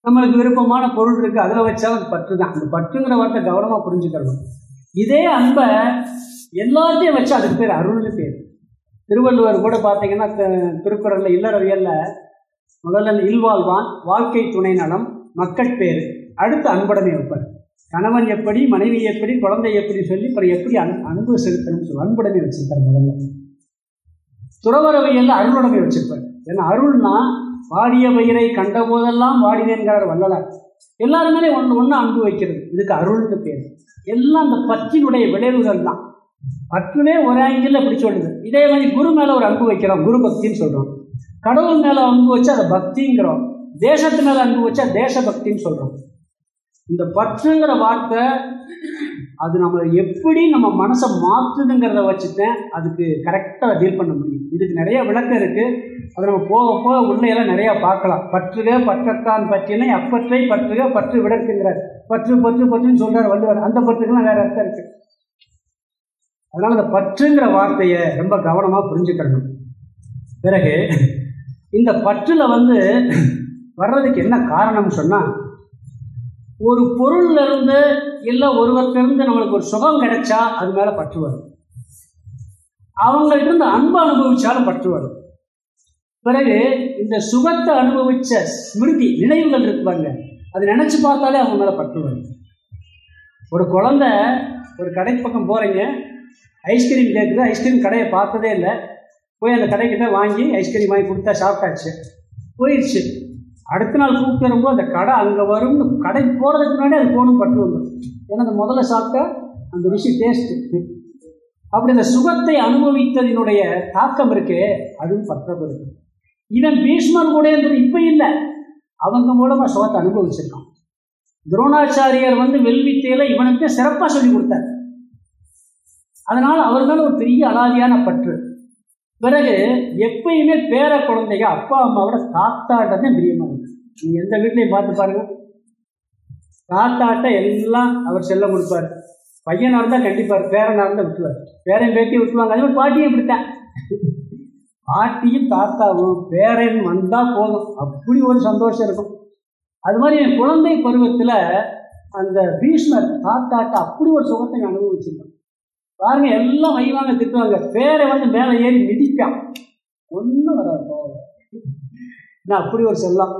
S2: நம்மளுக்கு விருப்பமான பொருள் இருக்கு அதில் வச்சாலும் பற்று தான் அந்த பற்றுங்கிற வார்த்தை கவனமாக புரிஞ்சுக்கணும். இதே அன்பை எல்லாத்தையும் வச்சு அதுக்கு பேர் அருள்னு பேர். திருவள்ளுவர் கூட பார்த்தீங்கன்னா திருக்குறளில் இல்லறவியல்ல முதல்ல இல்வாழ்வான் வாழ்க்கை துணை நலம் மக்கட்பேர் அடுத்து அன்புடைமை வைப்பார் கணவன் எப்படி மனைவி எப்படி குழந்தை எப்படி சொல்லி அப்புறம் எப்படி அன் அன்பு செலுத்தணும் சொல்லி அன்புடைமை வச்சிருப்பார் முதல்ல. துறவரவையில் அருளுடைமை வச்சிருப்பார். ஏன்னா அருள்னா வாடிய பயிரை கண்ட போதெல்லாம் வாடினேங்கிறார் வள்ளலார். எல்லாருமே ஒன்று ஒன்று அன்பு வைக்கிறது. இதுக்கு அருள்னு பேர். எல்லாம் அந்த பற்றினுடைய விளைவுகள் தான் பற்றுமே ஒரு ஆங்கிள் இப்படி சொல்லுது. இதே மாதிரி குரு மேலே ஒரு அன்பு வைக்கிறோம். குரு பக்தின்னு சொல்கிறோம் கடவுள் மேலே அன்பு வச்சா அதை பக்திங்கிறோம். தேசத்து மேலே அன்பு வச்சா தேச பக்தின்னு சொல்கிறோம் இந்த பற்றுங்கிற வார்த்தை அது நம்மளை எப்படி நம்ம மனசை மாற்றுதுங்கிறத வச்சுட்டேன் அதுக்கு கரெக்டாக டீல் பண்ண முடியும். இதுக்கு நிறைய விளக்கம் இருக்குது அது நம்ம போக போக உள்ளையெல்லாம் நிறையா பார்க்கலாம். பற்றுக பற்றத்தான் பற்றினை அப்பற்றை பற்றுக பற்று விளக்குங்கிறார் பற்று பற்று பற்றுன்னு சொல்கிறார் வள்ளுவர். அந்த பற்றுக்கெல்லாம் வேறு அர்த்தம் இருக்குது அதனால் அந்த பற்றுங்கிற வார்த்தையை ரொம்ப கவனமாக புரிஞ்சுக்கணும். பிறகு இந்த பற்றில் வந்து வர்றதுக்கு என்ன காரணம்னு சொன்னால் ஒரு பொருள்ல இருந்து இல்லை ஒருவர்கிட்ட நம்மளுக்கு ஒரு சுகம் கிடைச்சா அது மேலே பற்று வரும். அவங்கள்ட்ட இருந்து அன்பு அனுபவிச்சாலும் பற்று வரும். பிறகு இந்த சுகத்தை அனுபவிச்ச ஸ்மிருதி நினைவுகள் இருக்கு பாருங்க. அது நினைச்சு பார்த்தாலே அவங்க மேலே பற்று வரும். ஒரு குழந்தை ஒரு கடை பக்கம் போகிறீங்க ஐஸ்கிரீம் கேட்குது ஐஸ்கிரீம் கடையை பார்த்ததே இல்லை. போய் அந்த கடைக்கிட்ட வாங்கி ஐஸ்கிரீம் வாங்கி கொடுத்தா சாப்பிட்டாச்சு. போயிடுச்சு அடுத்த நாள் கூப்பிட்டு வரும்போது அந்த கடை அங்கே வரும்னு கடைக்கு போகிறதுக்கு முன்னாடி அது போகணும் பட்டு வந்துடும் ஏன்னா அந்த முதல்ல சாப்பிட்டா அந்த ருசி டேஸ்ட்டு அப்படி அந்த சுகத்தை அனுபவித்ததினுடைய தாக்கம் இருக்கே அதுவும் பற்றப்படுது. இதன் பீஷ்மன் கூட இப்போ இல்லை. அவங்க மூலமாக சுகத்தை அனுபவிச்சிருக்கான். துரோணாச்சாரியர் வந்து வெல்வித்தையில் இவனுக்கு சிறப்பாக சொல்லி கொடுத்தார். அதனால் அவர் மேலே ஒரு பெரிய அலாதியான பற்று. பிறகு எப்பயுமே பேர குழந்தைங்க அப்பா அம்மாவோட தாத்தாட்ட தான் பிரியமா இருக்கு. நீங்க எந்த வீட்லையும் பார்த்து பாருங்க. தாத்தாட்ட எல்லாம் அவர் செல்ல கொடுப்பார். பையனாக இருந்தால் கண்டிப்பார் பேரனாக இருந்தால் விட்டுவார் பேரன் பேட்டி விட்டுவாங்க அதே மாதிரி பாட்டியும் இப்படித்தான். பாட்டியும் தாத்தாவும் பேரன் வந்தால் போதும். அப்படி ஒரு சந்தோஷம் இருக்கும். அது மாதிரி என் குழந்தை பருவத்தில் அந்த பீஷ்மர் தாத்தாட்ட அப்படி ஒரு சுகத்தை நான் பாருங்க எல்லாம் வைவாங்க திட்டுவாங்க. பேரை வந்து மேலே ஏறி மிதிப்பான். ஒன்றும் வராது. நான் அப்படி ஒரு செல்லாம்.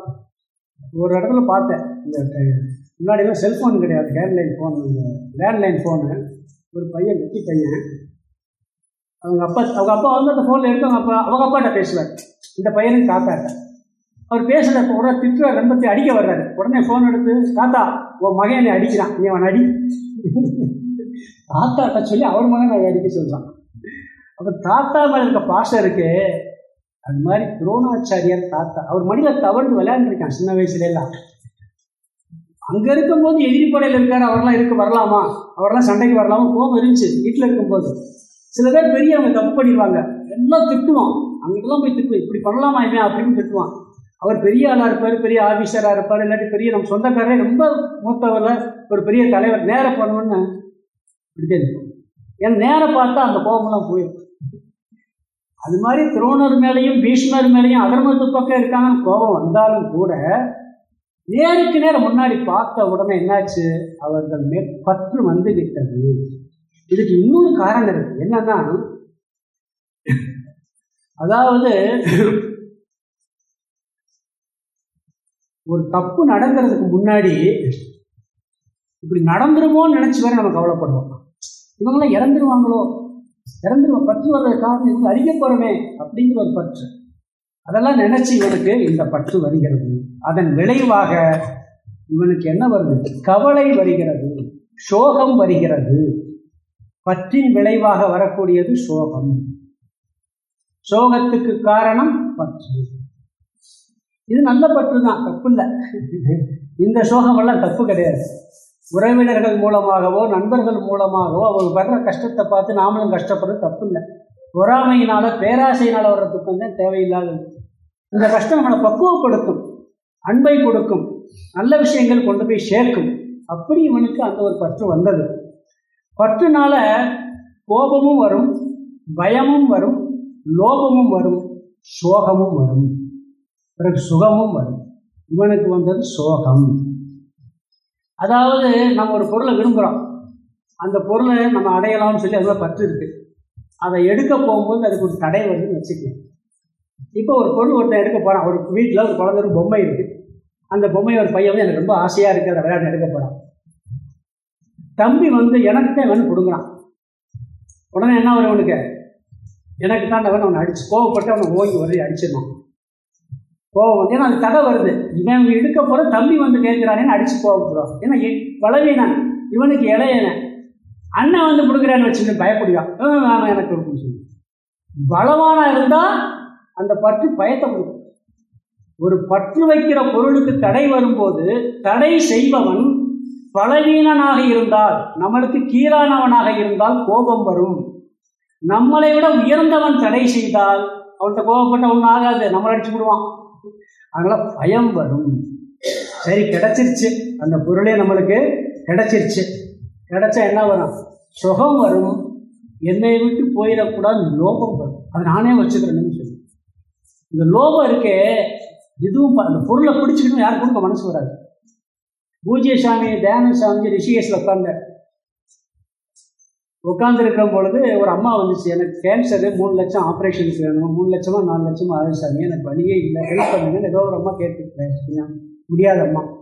S2: ஒரு இடத்துல பார்த்தேன். இந்த முன்னாடிலாம் செல்ஃபோன் கிடையாது. லேண்ட்லைன் ஃபோன் லேண்ட்லைன் ஃபோனு ஒரு பையன் வெட்டி பையன். அவங்க அப்பா அவங்க அப்பா வந்து அந்த ஃபோனில் எடுத்து அவங்க அப்பா அவங்க அப்பாட்ட பேசுவார். இந்த பையனுக்கு காத்தாட்ட அவர் பேசுகிற உடனே திட்டுவார் ரொம்ப அடிக்க வர்றாரு. உடனே ஃபோன் எடுத்து தாத்தா உன் மகன் என்னை அடிக்கிறான். நீ அவன் அடி. தாத்தாட்ட சொல்லி அவர் மகன் அதை அடிக்க சொல்கிறான் அப்போ தாத்தா மேலே இருக்க பாசம் இருக்கு அது மாதிரி துரோணாச்சாரியார் தாத்தா அவர் மடியில் தவழ்ந்து விளையாண்டுருக்கான் சின்ன வயசுல எல்லாம் அங்க இருக்கும்போது எதிரி படையில் இருக்கார் அவரெல்லாம் இருக்க வரலாமா? அவரெல்லாம் சண்டைக்கு வரலாமா? கோபம் இருந்துச்சு வீட்டில் இருக்கும்போது. சில பேர் பெரியவங்க தப்பு பண்ணிடுவாங்க எல்லாம் திட்டுவான். அங்கெல்லாம் போய் திட்டுவோம் இப்படி பண்ணலாமா இவன் அப்படின்னு திட்டுவான். அவர் பெரிய ஆளா இருப்பார் பெரிய ஆஃபீஸராக இருப்பார் இல்லாட்டி பெரிய நம்ம சொந்தக்காரரே ரொம்ப மூத்தவரில் ஒரு பெரிய தலைவர் நேர போனோன்னு இப்படிதான் இருக்கும் ஏன்னா நேரம் பார்த்தா அந்த கோபம்லாம் போயிடும் அது மாதிரி துரோணர் மேலேயும் பீஷ்மர் மேலேயும் அதர்மத்து பக்கம் இருக்காங்கன்னு கோபம் வந்தாலும் கூட நேருக்கு நேரம் முன்னாடி பார்த்த உடனே என்னாச்சு? அவர்கள் மேல் பற்று வந்து விட்டது இதுக்கு இன்னொரு காரணம் இருக்கு. என்னன்னா அதாவது ஒரு தப்பு நடக்கிறதுக்கு முன்னாடி இப்படி நடந்துருமோன்னு நினைச்சு வேற நம்ம கவலைப்படுவோம் இவங்களாம் இறந்துருவாங்களோ? இறந்துருவோம் பற்று வர்ற காரணம் இவங்க அறிய போறோமே அப்படிங்கிற ஒரு பற்று. அதெல்லாம் நினைச்சு இவனுக்கு இந்த பற்று வருகிறது. அதன் விளைவாக இவனுக்கு என்ன வருது? கவலை வருகிறது. சோகம் வருகிறது. பற்றின் விளைவாக வரக்கூடியது சோகம். சோகத்துக்கு காரணம் பற்று. இது நல்ல பற்று தான் தப்பு இல்லை இந்த சோகமெல்லாம் தப்பு கிடையாது. உறவினர்கள் மூலமாகவோ நண்பர்கள் மூலமாகவோ அவங்க வர்ற கஷ்டத்தை பார்த்து நாமளும் கஷ்டப்படுறது தப்பு இல்லை பொறாமையினால பேராசையினால வர்ற துக்கம் தான் தேவையில்லாதது. இந்த கஷ்டம் நம்மளை பக்குவப்படுத்தும் அன்பை கொடுக்கும் நல்ல விஷயங்கள் கொண்டு போய் சேர்க்கும். அப்படி இவனுக்கு அந்த ஒரு பற்று வந்தது. பற்றுனால கோபமும் வரும் பயமும் வரும் லோபமும் வரும் சோகமும் வரும். பிறகு சுகமும் வரும். இவனுக்கு வந்தது சோகம். அதாவது நம்ம ஒரு பொருளை விரும்புகிறோம் அந்த பொருளை நம்ம அடையலாம்னு சொல்லி அதில் பற்று இருக்கு. அதை எடுக்க போகும்போது அதுக்கு ஒரு தடை வருதுன்னு வச்சுக்கலாம் இப்போ ஒரு பொருள் ஒருத்தன் எடுக்க போகிறான் ஒரு வீட்டில் ஒரு குழந்தை ஒரு பொம்மை இருக்குது அந்த பொம்மை ஒரு பையன் வந்து எனக்கு ரொம்ப ஆசையாக இருக்குது அதை விளையாட்டு எடுக்க போகிறான் தம்பி வந்து எனக்கு தான் வேணும் கொடுக்குறான். உடனே என்ன வரும் அவனுக்கு எனக்கு தான் அவன் அவனை அடிச்சு கோவப்பட்டு அவனை ஓங்கி ஒரு அடிச்சிடணும். கோவம் வந்து ஏன்னா அது தடை வருது. இவன் எடுக்க போகிற தம்பி வந்து கேட்குறானேன்னு அடிச்சு கோவப்படுறான் ஏன்னா பலவீனன். இவனுக்கு இளையன அண்ணன் வந்து கொடுக்குறான்னு வச்சுட்டு பயப்படுவான் "ஆ, வேணாம் எனக்கு கொடுக்குன்னு சொல்லி. பலவானா இருந்தால் அந்த பற்று பயத்தை கொடுக்கும் ஒரு பற்று வைக்கிற பொருளுக்கு தடை வரும்போது தடை செய்பவன் பலவீனனாக இருந்தால் நம்மளுக்கு கீழானவனாக இருந்தால் கோபம் வரும். நம்மளை விட உயர்ந்தவன் தடை செய்தால் அவன்கிட்ட கோபப்பட்ட ஒன்றும் ஆகாது. நம்மளை அடிச்சு விடுவான் அதனால் பயம் வரும். சரி கிடச்சிருச்சு. அந்த பொருளே நம்மளுக்கு கிடச்சிருச்சு. கிடச்சா என்ன வரும்? சுகம் வரும். என்னை விட்டு போயிடக்கூடாது லோபம் வரும். அதை நானே வச்சுக்கிறேன்னு சொல்லி. இந்த லோபம் இருக்கே இதுவும் அந்த பொருளை பிடிச்சிக்கணும் யாருக்கும் மனசு வராது. பூஜ்ய சாமி தியான சாமி ரிஷிகேஷில் உட்காந்தேன் உட்காந்துருக்கிற பொழுது ஒரு அம்மா வந்துச்சு எனக்கு கேன்சரு மூணு லட்சம் ஆப்ரேஷன்ஸ் வேணும் மூணு லட்சமா நாலு லட்சமா ஆகுது எனக்கு வழியே இல்லை ஹெல்ப் பண்ணுங்கன்னு ஏதோ ஒரு அம்மா கேட்டுருக்கேன் முடியாத அம்மா.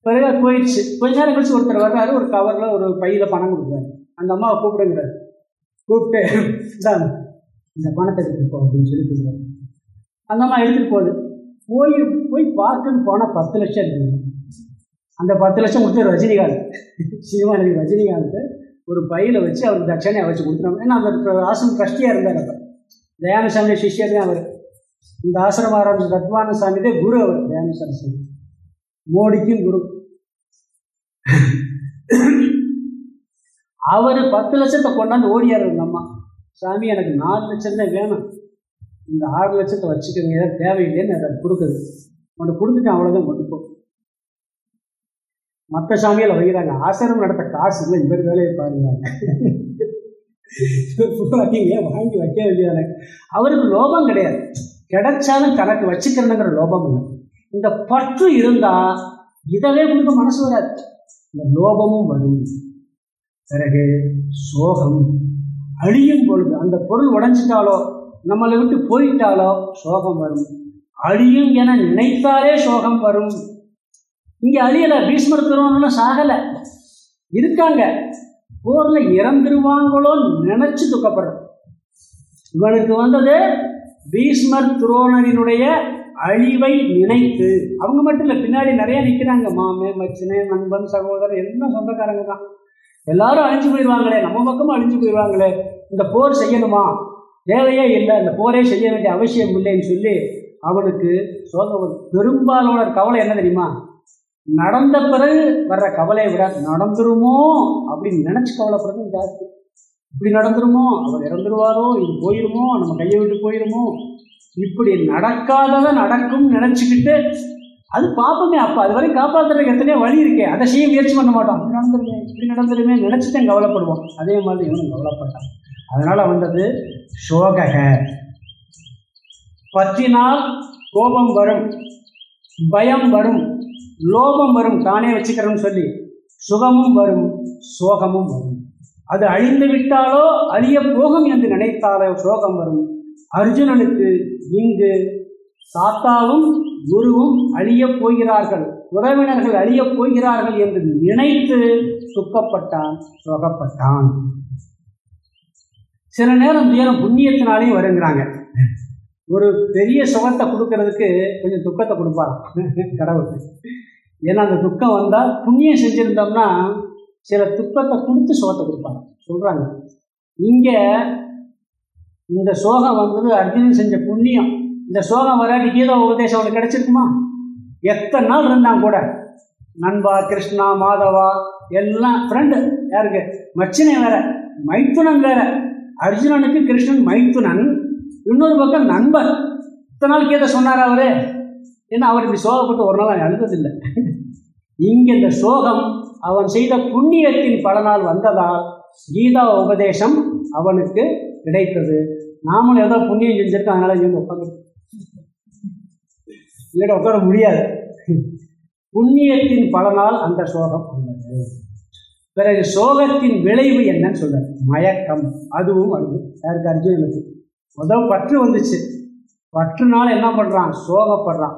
S2: பிறகு போயிடுச்சு. கொஞ்ச நேரம் கழிச்சு ஒருத்தர் வர்றாரு ஒரு கவரில் ஒரு பையில பணம் கொடுக்குறாரு. அந்த அம்மாவை கூப்பிடுங்கிறாரு. கூப்பிட்டு இந்தாங்க இந்த பணத்தை எடுத்துட்டு போ அப்படின்னு சொல்லி கொடுக்குறாரு. அந்த அம்மா எடுத்துட்டு போகுது. போய் போய் பார்க்கன்னு போனால் பத்து லட்சம் இருக்குது அந்த பத்து லட்சம் கொடுத்து ரஜினிகாந்த். சினிமா நடிகர் ரஜினிகாந்த். ஒரு பையில வச்சு அவருக்கு தட்சணையை வச்சு கொடுத்துருவாங்க. ஏன்னா அந்த ஆசிரம் ட்ரஸ்டியாக இருந்தார் அப்போ தயானசாமி சிஷியர் தான் அவர். இந்த ஆசிரமம் ஆரம்பிச்ச தத்வான சாமி தான் குரு அவர் தயானசாமி சாமி. மோடிக்கும் குரு. அவர் பத்து லட்சத்தை கொண்டாந்து ஓடியார் அந்த அம்மா. சாமி எனக்கு நாலு லட்சம் தான் வேணும். இந்த ஆறு லட்சத்தை வச்சுக்கோங்க ஏதாவது தேவையில்லைன்னு அதை கொடுக்குது. உன்னை கொடுத்துட்டு அவ்வளோதான் கொடுப்போம் மற்ற சாமியில் வைக்கிறாங்க ஆசிரம் நடத்த காசு இல்லை இவர் வேலையை பாருங்க. வாங்கி வைக்க வேண்டியதானே. அவருக்கு லோபம் கிடையாது. கிடைச்சாலும் தனக்கு வச்சுக்கிறனுங்கிற லோபம் இல்லை. இந்த பற்று இருந்தால் இதவே கொடுக்க மனசு வராது. இந்த லோபமும் வரும். பிறகு சோகம் அழியும் பொழுது அந்த பொருள் உடைஞ்சிட்டாலோ நம்மளை விட்டு போயிட்டாலோ சோகம் வரும். அழியும் என நினைத்தாலே சோகம் வரும். இங்க அழியலை பீஷ்மர் திருவண்ணம் சாகலை. இருக்காங்க. போர்ல இறந்துருவாங்களோன்னு நினைச்சு துக்கப்படுற இவனுக்கு வந்தது பீஷ்மர் துரோணரினுடைய அழிவை நினைத்து. அவங்க மட்டும் இல்லை பின்னாடி நிறைய நிற்கிறாங்க மாமே மச்சனே நண்பன் சகோதரர் எல்லாம் சொந்தக்காரங்க தான். எல்லாரும் அழிஞ்சு போயிடுவாங்களே நம்ம பக்கமும் அழிஞ்சு போயிடுவாங்களே. இந்த போர் செய்யணுமா? தேவையே இல்லை இந்த போரே செய்ய வேண்டிய அவசியம் இல்லைன்னு சொல்லி அவனுக்கு சோகம் பெரும்பாலான கவலை என்ன தெரியுமா? நடந்த பிறகு வர்ற கவலையை விட நடந்துருமோ அப்படின்னு நினைச்சு கவலைப்படுறது ஜாஸ்தி இப்படி நடந்துருமோ? அவர் இறந்துருவாரோ? இது போயிருமோ? நம்ம கையை விட்டு போயிருமோ? இப்படி நடக்காததை நடக்கும் நினச்சிக்கிட்டு அது பார்ப்போமே அப்போ அது வரைக்கும் காப்பாற்றுறதுக்கு எத்தனையோ வழி இருக்கே. அதை செய்ய முயற்சி பண்ண மாட்டோம். அப்படி நடந்துருமே இப்படி நடந்துருமே நினச்சிட்டு கவலைப்படுவோம். அதே மாதிரி இவனும் கவலைப்பட்டான். அதனால் வந்தது சோகக. பற்றினால் கோபம் வரும் பயம் வரும். லோபம் வரும் தானே வச்சுக்கிறோம்னு சொல்லி சுகமும் வரும் சோகமும் வரும். அது அழிந்து விட்டாலோ அழிய போகும் என்று நினைத்தாலோ சோகம் வரும். அர்ஜுனனுக்கு இங்கு தாத்தாவும் குருவும் அழியப் போகிறார்கள். உறவினர்கள் அழியப் போகிறார்கள் என்று நினைத்து சுக்கப்பட்டான் சோகப்பட்டான். சில நேரம் துயரம் புண்ணியத்தினாலேயும் வருங்கிறாங்க. ஒரு பெரிய சுகத்தை கொடுக்கறதுக்கு கொஞ்சம் துக்கத்தை கொடுப்பாராம். கடவுள். ஏன்னா அந்த துக்கம் வந்தால் புண்ணியம் செஞ்சுருந்தோம்னா சில துக்கத்தை கொடுத்து சுகத்தை கொடுப்பாங்க. சொல்கிறாங்க இங்கே இந்த சோகம் வந்தது அர்ஜுனன் செஞ்ச புண்ணியம். இந்த சோகம் வராட்டி கீதா உபதேசம் அவனுக்கு கிடைச்சிருக்குமா? எத்தனை நாள் இருந்தான் கூட? நண்பா கிருஷ்ணா மாதவா எல்லாம் ஃப்ரெண்டு யாருக்கு? மச்சினை வேற. மைத்துனன் வேற. அர்ஜுனனுக்கு கிருஷ்ணன் மைத்துனன். இன்னொரு பக்கம் நண்பர் இத்தனை நாள் கீதை சொன்னார் அவரு? ஏன்னா அவர் இப்படி சோகப்பட்டு ஒரு நாள் அழுததில்லை. இங்கே இந்த சோகம் அவன் செய்த புண்ணியத்தின் பலனால் வந்ததால் கீதா உபதேசம் அவனுக்கு கிடைத்தது. நாமளும் ஏதோ புண்ணியம் செஞ்சிருக்கோம் அதனால இங்கே உட்காந்து இல்லாட்ட உட்கார முடியாது. புண்ணியத்தின் பலனால் அந்த சோகம் வந்தது. பிறகு சோகத்தின் விளைவு என்னன்னு சொல்ற மயக்கம் அதுவும் அழுது. யாருக்கு அர்ஜுனனுக்கு? முதல் பற்று வந்துச்சு. பற்றுனால என்ன பண்ணுறான் சோகப்படுறான்.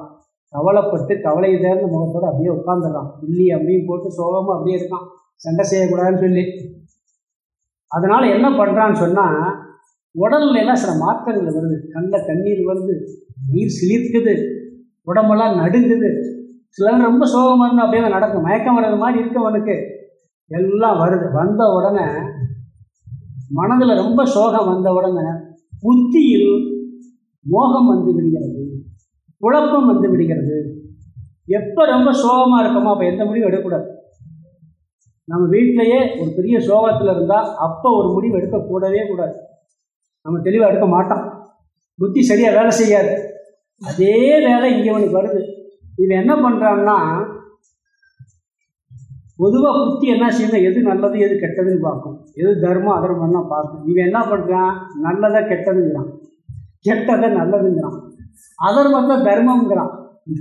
S2: கவலைப்பட்டு கவலை தேர்ந்த முகத்தோடு அப்படியே உட்காந்துடுறான் இல்லி அப்படியும் போட்டு சோகமாக அப்படியே இருக்கான். சண்டை செய்யக்கூடாதுன்னு சொல்லி. அதனால் என்ன பண்ணுறான்னு சொன்னால் உடல்ல எல்லாம் சில மாற்றங்கள் வருது. கண்ணில் தண்ணீர் வருது. நீர் சிலிர்க்குது. உடம்பெல்லாம் நடுங்குது. சிலர் ரொம்ப சோகமாக இருந்தால் அப்படியே நடக்கும். மயக்கம் வர்றது மாதிரி இருக்கவனுக்கு எல்லாம் வருது. வந்த உடனே மனதில் ரொம்ப சோகம் வந்த உடனே புத்தியில் மோகம் வந்து விடுகிறது. குழப்பம் வந்து விடுகிறது. எப்போ ரொம்ப சோகமாக இருக்கமோ அப்போ எந்த முடிவும் எடுக்கக்கூடாது. நம்ம வீட்டிலையே ஒரு பெரிய சோகத்தில் இருந்தால் அப்போ ஒரு முடிவு எடுக்கக்கூடவே கூடாது. நம்ம தெளிவாக எடுக்க மாட்டோம். புத்தி சரியாக வேலை செய்யாது. அதே வேலை இங்கே அவனுக்கு வருது. இவன் என்ன பண்ணுறான்னா பொதுவாக புத்தி என்ன செய்யணும் எது நல்லது எது கெட்டதுன்னு பார்க்கும். எது தர்மம் அதர்மம்லாம் பார்க்கும். இவன் என்ன பண்ணுறான் நல்லதை கெட்டதுங்கிறான். கெட்டதை நல்லதுங்கிறான். அதர்மத்தை தர்மம்ங்கிறான்.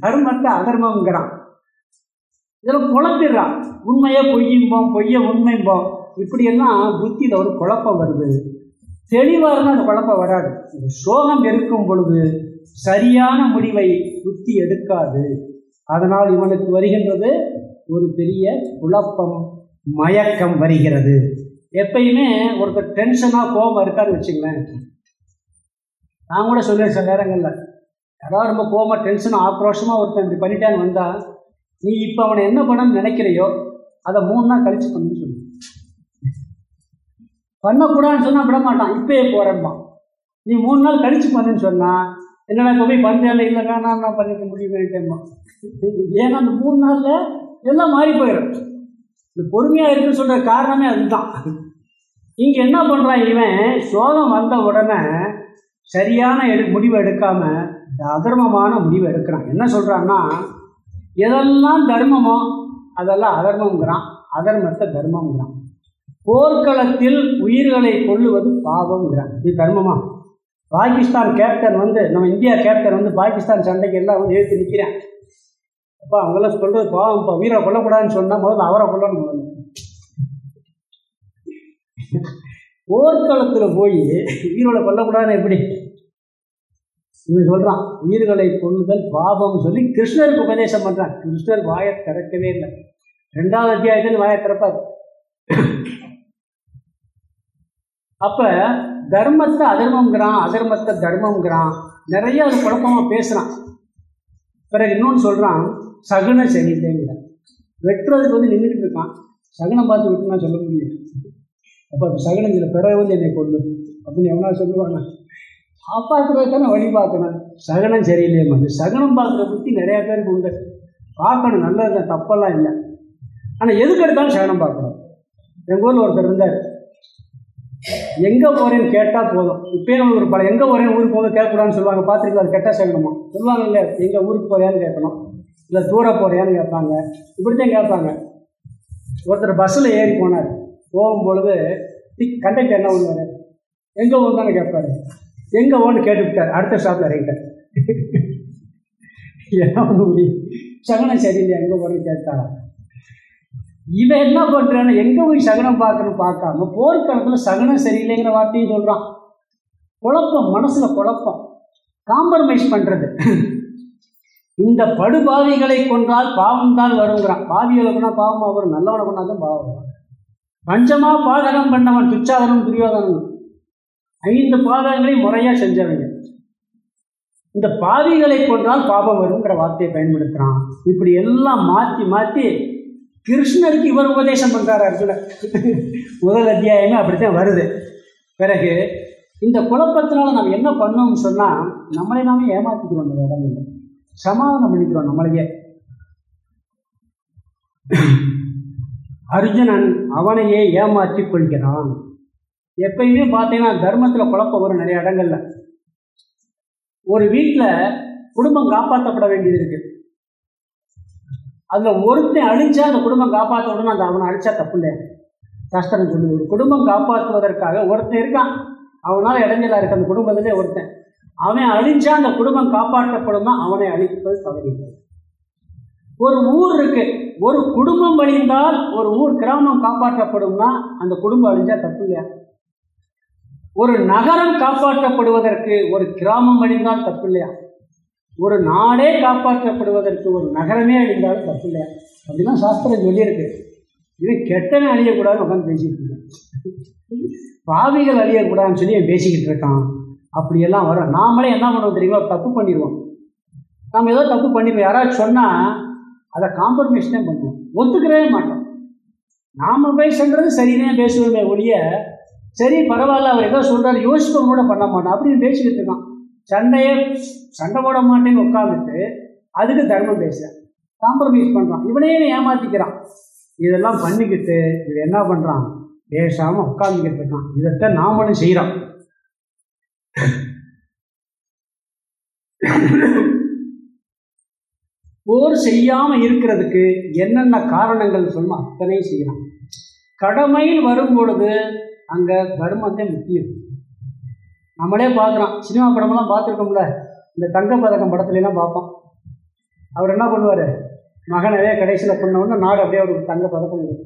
S2: தர்மத்தை அதர்மம்ங்கிறான். இதில் குழப்பிடுறான். உண்மையை பொய்யும்போம் பொய்ய உண்மைம்போம் இப்படியெல்லாம் புத்தியில் ஒரு குழப்பம் வருது. தெளிவாக இருந்தால் அந்த குழப்பம் வராது. இந்த சோகம் இருக்கும் பொழுது சரியான முடிவை புத்தி எடுக்காது. அதனால் இவனுக்கு வருகின்றது ஒரு பெரிய குழப்பம் மயக்கம் வருகிறது. எப்பயுமே ஒருத்தர் டென்ஷனாக கோபம் இருக்கான்னு வச்சுங்களேன் நான் கூட சொல்லுவேன் சில நேரங்களில் யாராவது ரொம்ப கோபமாக டென்ஷன் ஆக்ரோஷமாக ஒருத்தன் இப்படி பண்ணிட்டான்னு வந்தால் நீ இப்போ அவனை என்ன பண்ணணும்னு நினைக்கிறையோ அதை மூணு நாள் கழிச்சு பண்ணுன்னு சொல்லு. பண்ணக்கூடாதுன்னு சொன்னால் விட மாட்டான் இப்பயே போகிறேன்பான் நீ மூணு நாள் கழிச்சு பண்ணுன்னு சொன்னால் என்னடா இப்போ போய் பண்ணுறேன் இல்லைன்னா நான் நான் பண்ணிக்க முடியுமேட்டேம்மா ஏன்னா அந்த மூணு நாளில் எல்லாம் மாறி போயிடும். இந்த பொறுமையாக இருக்குன்னு சொல்கிற காரணமே அதுதான். இங்கே என்ன பண்ணுறான் இவன் சோகம் வந்த உடனே சரியான எடு முடிவு எடுக்காமல் அதர்மமான முடிவு எடுக்கிறான். என்ன சொல்கிறான்னா எதெல்லாம் தர்மமோ அதெல்லாம் அதர்மங்கிறான் அதர்மத்தை தர்மங்கிறான் போர்க்களத்தில் உயிர்களை கொள்ளுவது பாவம்ங்கிறான். இது தர்மமா? பாகிஸ்தான் கேப்டன் வந்து நம்ம இந்தியா கேப்டன் வந்து பாகிஸ்தான் சண்டைக்கு எல்லாம் வந்து எழுத்து நிற்கிறேன் அப்பா அவங்களாம் சொல்கிறது பாவம் இப்போ வீரை கொல்லக்கூடாதுன்னு சொன்னால் முதல்ல அவரை கொல்லணும் முதல்ல. போர்க்களத்தில் போய் உயிரோட கொல்லக்கூடாதுன்னு எப்படி? இவன் சொல்கிறான் உயிர்களை கொள்ளுதல் பாபம் சொல்லி கிருஷ்ணருக்கு உபதேசம் பண்ணுறான் கிருஷ்ணர் வாயை திறக்கவே இல்லை. ரெண்டாவது அத்தியாயத்தில் வாயை திறப்பார். அப்ப தர்மத்தை அதர்மங்கிறான் அதர்மத்தை தர்மங்கிறான் நிறைய அது குழப்பமா பேசுகிறான் பிறகு இன்னொன்று சொல்கிறான் சகுன சரியில்லைங்கிறான் வெட்டுறதுக்கு வந்து நின்றுட்டு இருக்கான். சகுனம் பார்த்து விட்டுனா சொல்ல முடியும் அப்போ சகுனம் இதில் பிறகு வந்து என்னை கொண்டு அப்படின்னு எவனா சொல்லுவாங்க காப்பாற்றுறதுக்கான தானே வழி பார்க்கணும். சகனம் சரியில்லையே மாதிரி சகனம் பார்க்குற புத்தி நிறையா பேருக்கு உண்டு. பார்க்கணும் நல்லது தப்பெல்லாம் இல்லை. ஆனால் எதுக்கு எடுத்தாலும் சகனம் பார்க்கணும். எங்கள் ஊரில் ஒருத்தர் இருந்தார். எங்கே போகிறேன்னு கேட்டால் போதும். இப்போயே நம்ம ஒரு பல எங்கே போகிறேன் ஊருக்கு போக கேட்கக்கூடாதுன்னு சொல்லுவாங்க. பார்த்துருக்கீங்க அது கெட்ட சகனமா? சொல்லுவாங்க இல்லை எங்கள் ஊருக்கு போகிறேன்னு கேட்கணும். இல்லை தூரம் போகிறேன்னு கேட்பாங்க. இப்படி தான் கேட்பாங்க. ஒருத்தர் பஸ்ஸில் ஏறி போனார். போகும்பொழுது கண்டக்டர் என்ன பண்ணுவார் எங்கே போகணுன்னு கேட்பாரு. எங்கே ஓன்னு கேட்டுவிட்டார். அடுத்த ஸ்டாப்பில் இறங்கிட்டார். சகனம் சரியில்லை எங்கே போகணும்னு கேட்டாரா இவன் என்ன பண்ணுறான்னு எங்கே போய் சகனம் பார்க்கணும் பார்க்காம போர்க்களத்தில் சகனம் சரியில்லைங்கிற வார்த்தையும் சொல்கிறான் குழப்பம் மனசில் குழப்பம். காம்ப்ரமைஸ் பண்ணுறது இந்த படுபாவிகளை கொன்றால் பாவம் தான் வருங்கிறான். பாவிகளை கொண்டா பாவமாக வரும் நல்லவனை பண்ணாதான் பாவம் வரும். பஞ்சமா பாதகம் பண்ணவன் துச்சாதனம் துரியோதனம். ஐந்து பாதங்களை முறையாக செஞ்சவங்க. இந்த பாவிகளை கொன்றால் பாபம் வருங்கிற வார்த்தையை பயன்படுத்துகிறான் இப்படி எல்லாம் மாற்றி மாற்றி கிருஷ்ணருக்கு இவர் உபதேசம் பண்ணுறாரு அர்ஜுனர் முதல் அத்தியாயமே அப்படித்தான் வருது. பிறகு இந்த குழப்பத்தினால நம்ம என்ன பண்ணோம்னு சொன்னால் நம்மளை நாமே ஏமாற்றிக்கிறோம் இந்த இடத்துல சமாதானம் பண்ணிக்கிறோம் நம்மளையே. அர்ஜுனன் அவனையே ஏமாற்றி கொள்கிறான். எப்பயுமே பார்த்தீங்கன்னா தர்மத்தில் குழப்பம் வரும் நிறைய இடங்கள்ல. ஒரு வீட்டில் குடும்பம் காப்பாற்றப்பட வேண்டியது இருக்கு. அதில் ஒருத்தன் அழிஞ்சா அந்த குடும்பம் காப்பாற்ற அந்த அவனை அழிச்சா தப்பு இல்லையா? சாஸ்திரம் சொல்லுது ஒரு குடும்பம் காப்பாற்றுவதற்காக ஒருத்தன் இருக்கான். அவனால் இடைஞ்சலாக இருக்கு அந்த குடும்பத்திலே ஒருத்தன். அவன் அழிஞ்சா அந்த குடும்பம் காப்பாற்றப்படும்னா அவனை அழிப்பது தவறில்லை ஒரு ஊர் இருக்கு. ஒரு குடும்பம் அழிந்தால் ஒரு ஊர் கிராமம் காப்பாற்றப்படும்னா அந்த குடும்பம் அழிஞ்சா தப்பு இல்லையா? ஒரு நகரம் காப்பாற்றப்படுவதற்கு ஒரு கிராமம் அழிந்தால் தப்பு இல்லையா ஒரு நாடே காப்பாற்றப்படுவதற்கு ஒரு நகரமே அழிந்தாலும் தப்பில்லையா? அப்படிலாம் சாஸ்திரம் சொல்லியிருக்கு. இது கெட்டவன் அழியக்கூடாதுன்னு உட்காந்து பேசிக்கிட்டு இருக்கேன். பாவிகள் அழியக்கூடாதுன்னு சொல்லி பேசிக்கிட்டு இருக்கான். அப்படியெல்லாம் வரும் நாமளே என்ன பண்ணுவோம் தெரியுமா? தப்பு பண்ணிடுவோம். நாம் ஏதோ தப்பு பண்ணிடுவோம். யாராவது சொன்னால் அதை காம்ப்ரமைஸ்னே பண்ணுவோம். ஒத்துக்கவே மாட்டோம். நாம் பேசுன்றது சரிதான் பேசுவோமே ஒழிய சரி பரவாயில்ல அவர் ஏதோ சொல்கிறார் யோசிக்கவும் கூட பண்ண மாட்டான் அப்படின்னு பேசிக்கிட்டு இருக்கான். சண்டையே சண்டை போட மாட்டேன்னு உட்காந்துட்டு அதுக்கு தர்மம் பேசுகிறேன் காம்ப்ரமைஸ் பண்ணுறான் இவனையே ஏமாற்றிக்கிறான் இதெல்லாம் பண்ணிக்கிட்டு இவன் என்ன பண்ணுறான் பேசாமல் உட்காந்துக்கிட்டு இருக்கான். இதைத்தான் நாமளும் செய்கிறோம் போர் செய்யாமல் இருக்கிறதுக்கு என்னென்ன காரணங்கள் சொல்லணும் அத்தனை செய்யலாம் கடமையில் வரும் பொழுது அங்கே தர்மத்தை முக்கியம். நம்மளே பார்க்குறோம். சினிமா படமெல்லாம் பார்த்துருக்கோம்ல? இந்த தங்கப்பதக்கம் படத்துலலாம் பார்ப்போம். அவர் என்ன பண்ணுவார்? மகன் நிறைய கடைசியில் பண்ணவுடனே நாடு அப்படியே ஒரு தங்க பதக்கம்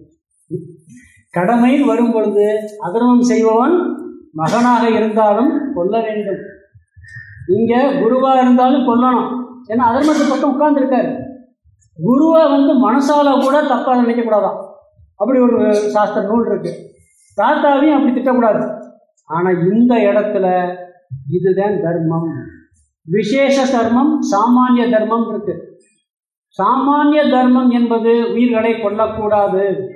S2: கடமையில் வரும் பொழுது அதர்மம் செய்பவன் மகனாக இருந்தாலும் கொல்ல வேண்டும். இங்கே குருவாக இருந்தாலும் கொல்லணும். ஏன்னா அதர்மத்தை பக்கம் உட்கார்ந்துருக்காரு. குருவை வந்து மனசால கூட தப்பாக நினைக்கக்கூடாதான். அப்படி ஒரு சாஸ்திர நூல் இருக்குது தாத்தாவையும் அப்படி திட்டக்கூடாது. ஆனால் இந்த இடத்துல இதுதான் தர்மம். விசேஷ தர்மம் சாமானிய தர்மம் இருக்கு. சாமானிய தர்மம் என்பது உயிர்களை கொல்லக்கூடாது.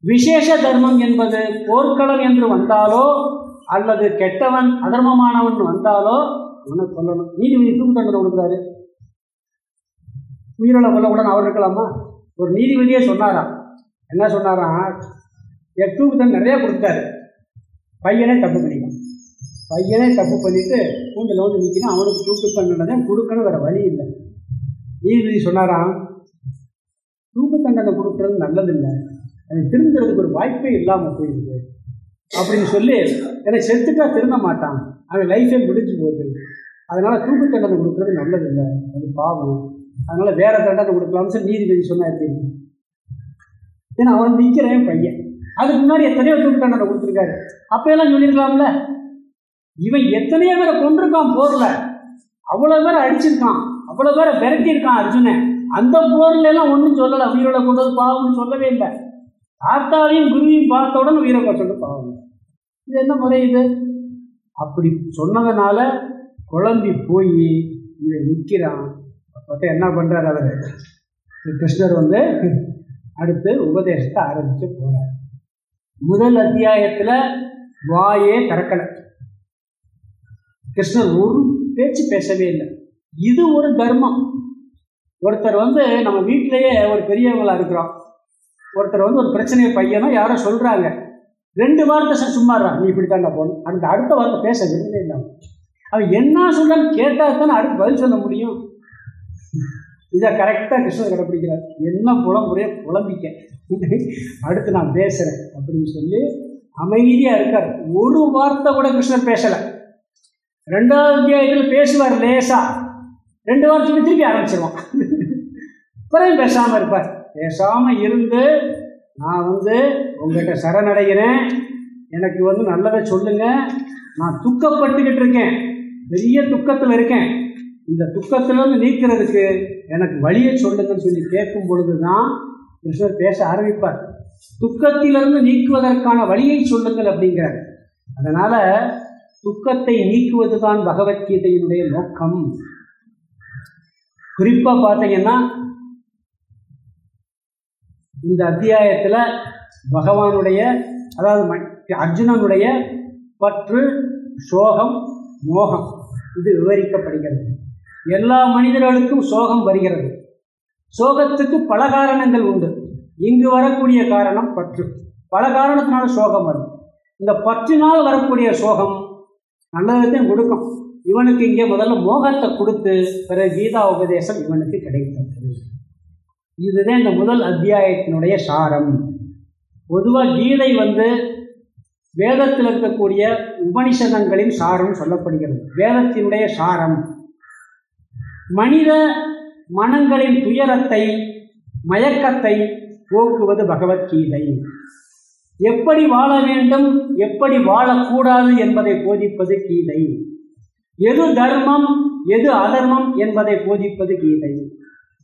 S2: விசேஷ தர்மம் என்பது போர்க்களம் என்று வந்தாலோ அல்லது கெட்டவன் அதர்மமானவன் வந்தாலோ அவனை கொல்லணும். நீதிபதி தூக்கு தண்டனை கொடுக்குறாரு. உயிரோட கொல்லக்கூடாது அவர் இருக்கலாமா? ஒரு நீதிபதியே சொன்னாராம். என்ன சொன்னாராம்? என் தூக்கு நிறையா கொடுத்தாரு பையனே தப்பு பண்ணிக்கலாம் பையனே தப்பு பண்ணிட்டு கூண்டில் வந்து நிற்கணும் அவனுக்கு தூக்கு தண்டனை தான் கொடுக்கணும் வேற வழி இல்லை. நீதிபதி சொன்னாராம் தூக்கு தண்டனை கொடுக்கறது நல்லதில்லை. அது திருந்துறதுக்கு ஒரு வாய்ப்பே இல்லாமல் போயிருக்கு அப்படின்னு சொல்லி என்னை செத்துட்டா திருந்த மாட்டான். அவன் லைஃபே முடிஞ்சு போகுது. அதனால தூக்கு தண்டனை கொடுக்கறது நல்லதில்லை. அது பாவம். அதனால வேற தண்டனை கொடுக்கலாம்னு சொல்லி நீதிபதி சொன்னா எப்படி ஏன்னா அவன் நிற்கிறேன் பையன். அதுக்கு முன்னாடி எத்தனையோ தூக்கு கொடுத்துருக்காரு. அப்பெல்லாம் சொல்லியிருக்கலாம்ல. இவன் எத்தனையோ பேரை கொண்டிருக்கான் போர்ல. அவ்வளோ பேரை அடிச்சிருக்கான். அவ்வளோ பேரை விரட்டியிருக்கான் அர்ஜுனன் அந்த போர்ல எல்லாம் ஒன்றும் சொல்லலை. உயிரோட கொண்டது பாவம்னு சொல்லவே இல்லை. தாத்தாவையும் குருவையும் பார்த்த உடனே உயிரை சொல்லிட்டு பாவம். இது என்ன முறை இது? அப்படி சொன்னதுனால குழம்பி போய் இவன் நிற்கிறான் அப்போ என்ன பண்ணுறாரு அவர்? கிருஷ்ணர் வந்து அடுத்து உபதேசத்தை ஆரம்பிச்சு போறார். முதல் அத்தியாயத்தில் வாயே திறக்கலை. கிருஷ்ணர் ஒரு பேச்சு பேசவே இல்லை. இது ஒரு தர்மம். ஒருத்தர் வந்து நம்ம வீட்டிலேயே ஒரு பெரியவங்களா இருக்கிறோம். ஒருத்தர் வந்து ஒரு பிரச்சனையை பையனோ யாரோ சொல்றாங்க. ரெண்டு வார்த்தை சொ- சும்மா நீ இப்படி போகணும். அடுத்த அடுத்த வார்த்தை பேச விரும்பவே இல்லை அவன். என்ன சொல்றான்னு கேட்டா தானே அடுத்து பதில் சொல்ல முடியும். இதை கரெக்டாக கிருஷ்ணர் கடைப்பிடிக்கிறார். என்ன புலம்புறைய புலம்பிக்க. அடுத்து நான் பேசுகிறேன் அப்படின்னு சொல்லி அமைதியாக இருக்கார். ஒரு வார்த்தை கூட கிருஷ்ணர் பேசலை. ரெண்டாவது அத்தியாயத்தில் பேசுவார் லேசா. ரெண்டு வாரம் திருப்பி ஆரம்பிச்சிருவான். அப்புறம் பேசாமல் இருப்பார். பேசாமல் இருந்து நான் வந்து உங்ககிட்ட சரணடைகிறேன். எனக்கு வந்து நல்லதை சொல்லுங்க. நான் துக்கப்பட்டுக்கிட்டு இருக்கேன். பெரிய துக்கத்தில் இருக்கேன். இந்த துக்கத்திலிருந்து நீக்கிறதுக்கு எனக்கு வழியை சொல்லுங்கன்னு சொல்லி கேட்கும் பொழுது தான் கிருஷ்ணர் பேச ஆரம்பிப்பார். துக்கத்திலிருந்து நீக்குவதற்கான வழியை சொல்லுங்கள் அப்படிங்கிறார். அதனால துக்கத்தை நீக்குவதுதான் பகவத்கீதையினுடைய நோக்கம். குறிப்பா பார்த்தீங்கன்னா இந்த அத்தியாயத்தில் பகவானுடைய அதாவது அர்ஜுனனுடைய பற்று சோகம் மோகம் இது விவரிக்கப்படுகிறது. எல்லா மனிதர்களுக்கும் சோகம் வருகிறது. சோகத்துக்கு பல காரணங்கள் உண்டு. இங்கு வரக்கூடிய காரணம் பற்று. பல காரணத்தினால சோகம் வரும் இந்த பற்றினால் வரக்கூடிய சோகம் நல்லதையும் கொடுக்கும். இவனுக்கு இங்கே முதல்ல மோகத்தை கொடுத்து பிற கீதா உபதேசம் இவனுக்கு கிடைத்தது. இதுதான் இந்த முதல் அத்தியாயத்தினுடைய சாரம். பொதுவாக கீதை வந்து வேதத்தில் இருக்கக்கூடிய உபனிஷதங்களின் சாரம் சொல்லப்படுகிறது. வேதத்தினுடைய சாரம். மனித மனங்களின் துயரத்தை மயக்கத்தை போக்குவது பகவத்கீதை. எப்படி வாழ வேண்டும் எப்படி வாழக்கூடாது என்பதை போதிப்பது கீதை. எது தர்மம் எது அதர்மம் என்பதை போதிப்பது கீதை.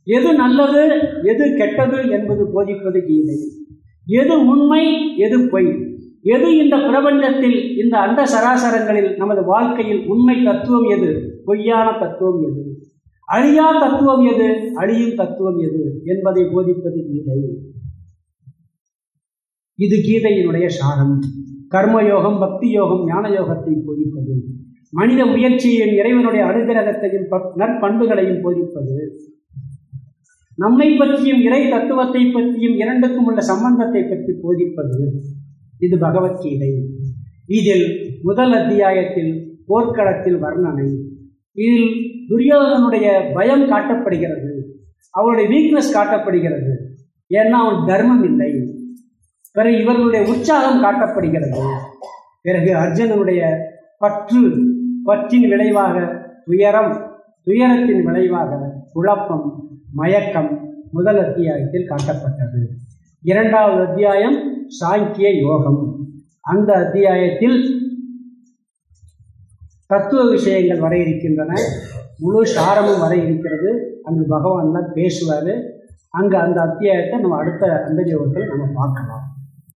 S2: எது நல்லது எது கெட்டது என்பது போதிப்பது கீதை. எது உண்மை எது பொய். எது இந்த பிரபஞ்சத்தில் இந்த அண்ட சராசரங்களில் நமது வாழ்க்கையில் உண்மை தத்துவம் எது பொய்யான தத்துவம் எது? அழியா தத்துவம் எது அழியும் தத்துவம் எது என்பதை போதிப்பது கீதை. இது கீதையினுடைய சாரம். கர்மயோகம் பக்தி யோகம் ஞான யோகத்தை போதிப்பது மனித முயற்சியின் இறைவனுடைய அனுகிரகத்தையும் நற்பண்புகளையும் போதிப்பது நம்மை பற்றியும் இறை தத்துவத்தை பற்றியும் இரண்டுக்கும் உள்ள சம்பந்தத்தை பற்றி போதிப்பது. இது பகவத்கீதை. இதில் முதல் அத்தியாயத்தில் போர்க்களத்தில் வர்ணனை. இதில் துரியோதனுடைய பயம் காட்டப்படுகிறது. அவருடைய வீக்னஸ் காட்டப்படுகிறது. ஏன்னா அவன் தர்மம் இல்லை. பிறகு இவர்களுடைய உற்சாகம் காட்டப்படுகிறது. பிறகு அர்ஜுனனுடைய பற்று பற்றின் விளைவாக துயரம் துயரத்தின் விளைவாக குழப்பம் மயக்கம் முதல் அத்தியாயத்தில் காட்டப்பட்டது. இரண்டாவது அத்தியாயம் சாங்கிய யோகம். அந்த அத்தியாயத்தில் தத்துவ விஷயங்கள் வர இருக்கின்றன. முழு சாரமும் வர இருக்கிறது. அங்கு பகவான் தான் பேசுவார். அங்கே அந்த அத்தியாயத்தை நம்ம அடுத்த அந்த யோகத்தில் நம்ம பார்க்கலாம்.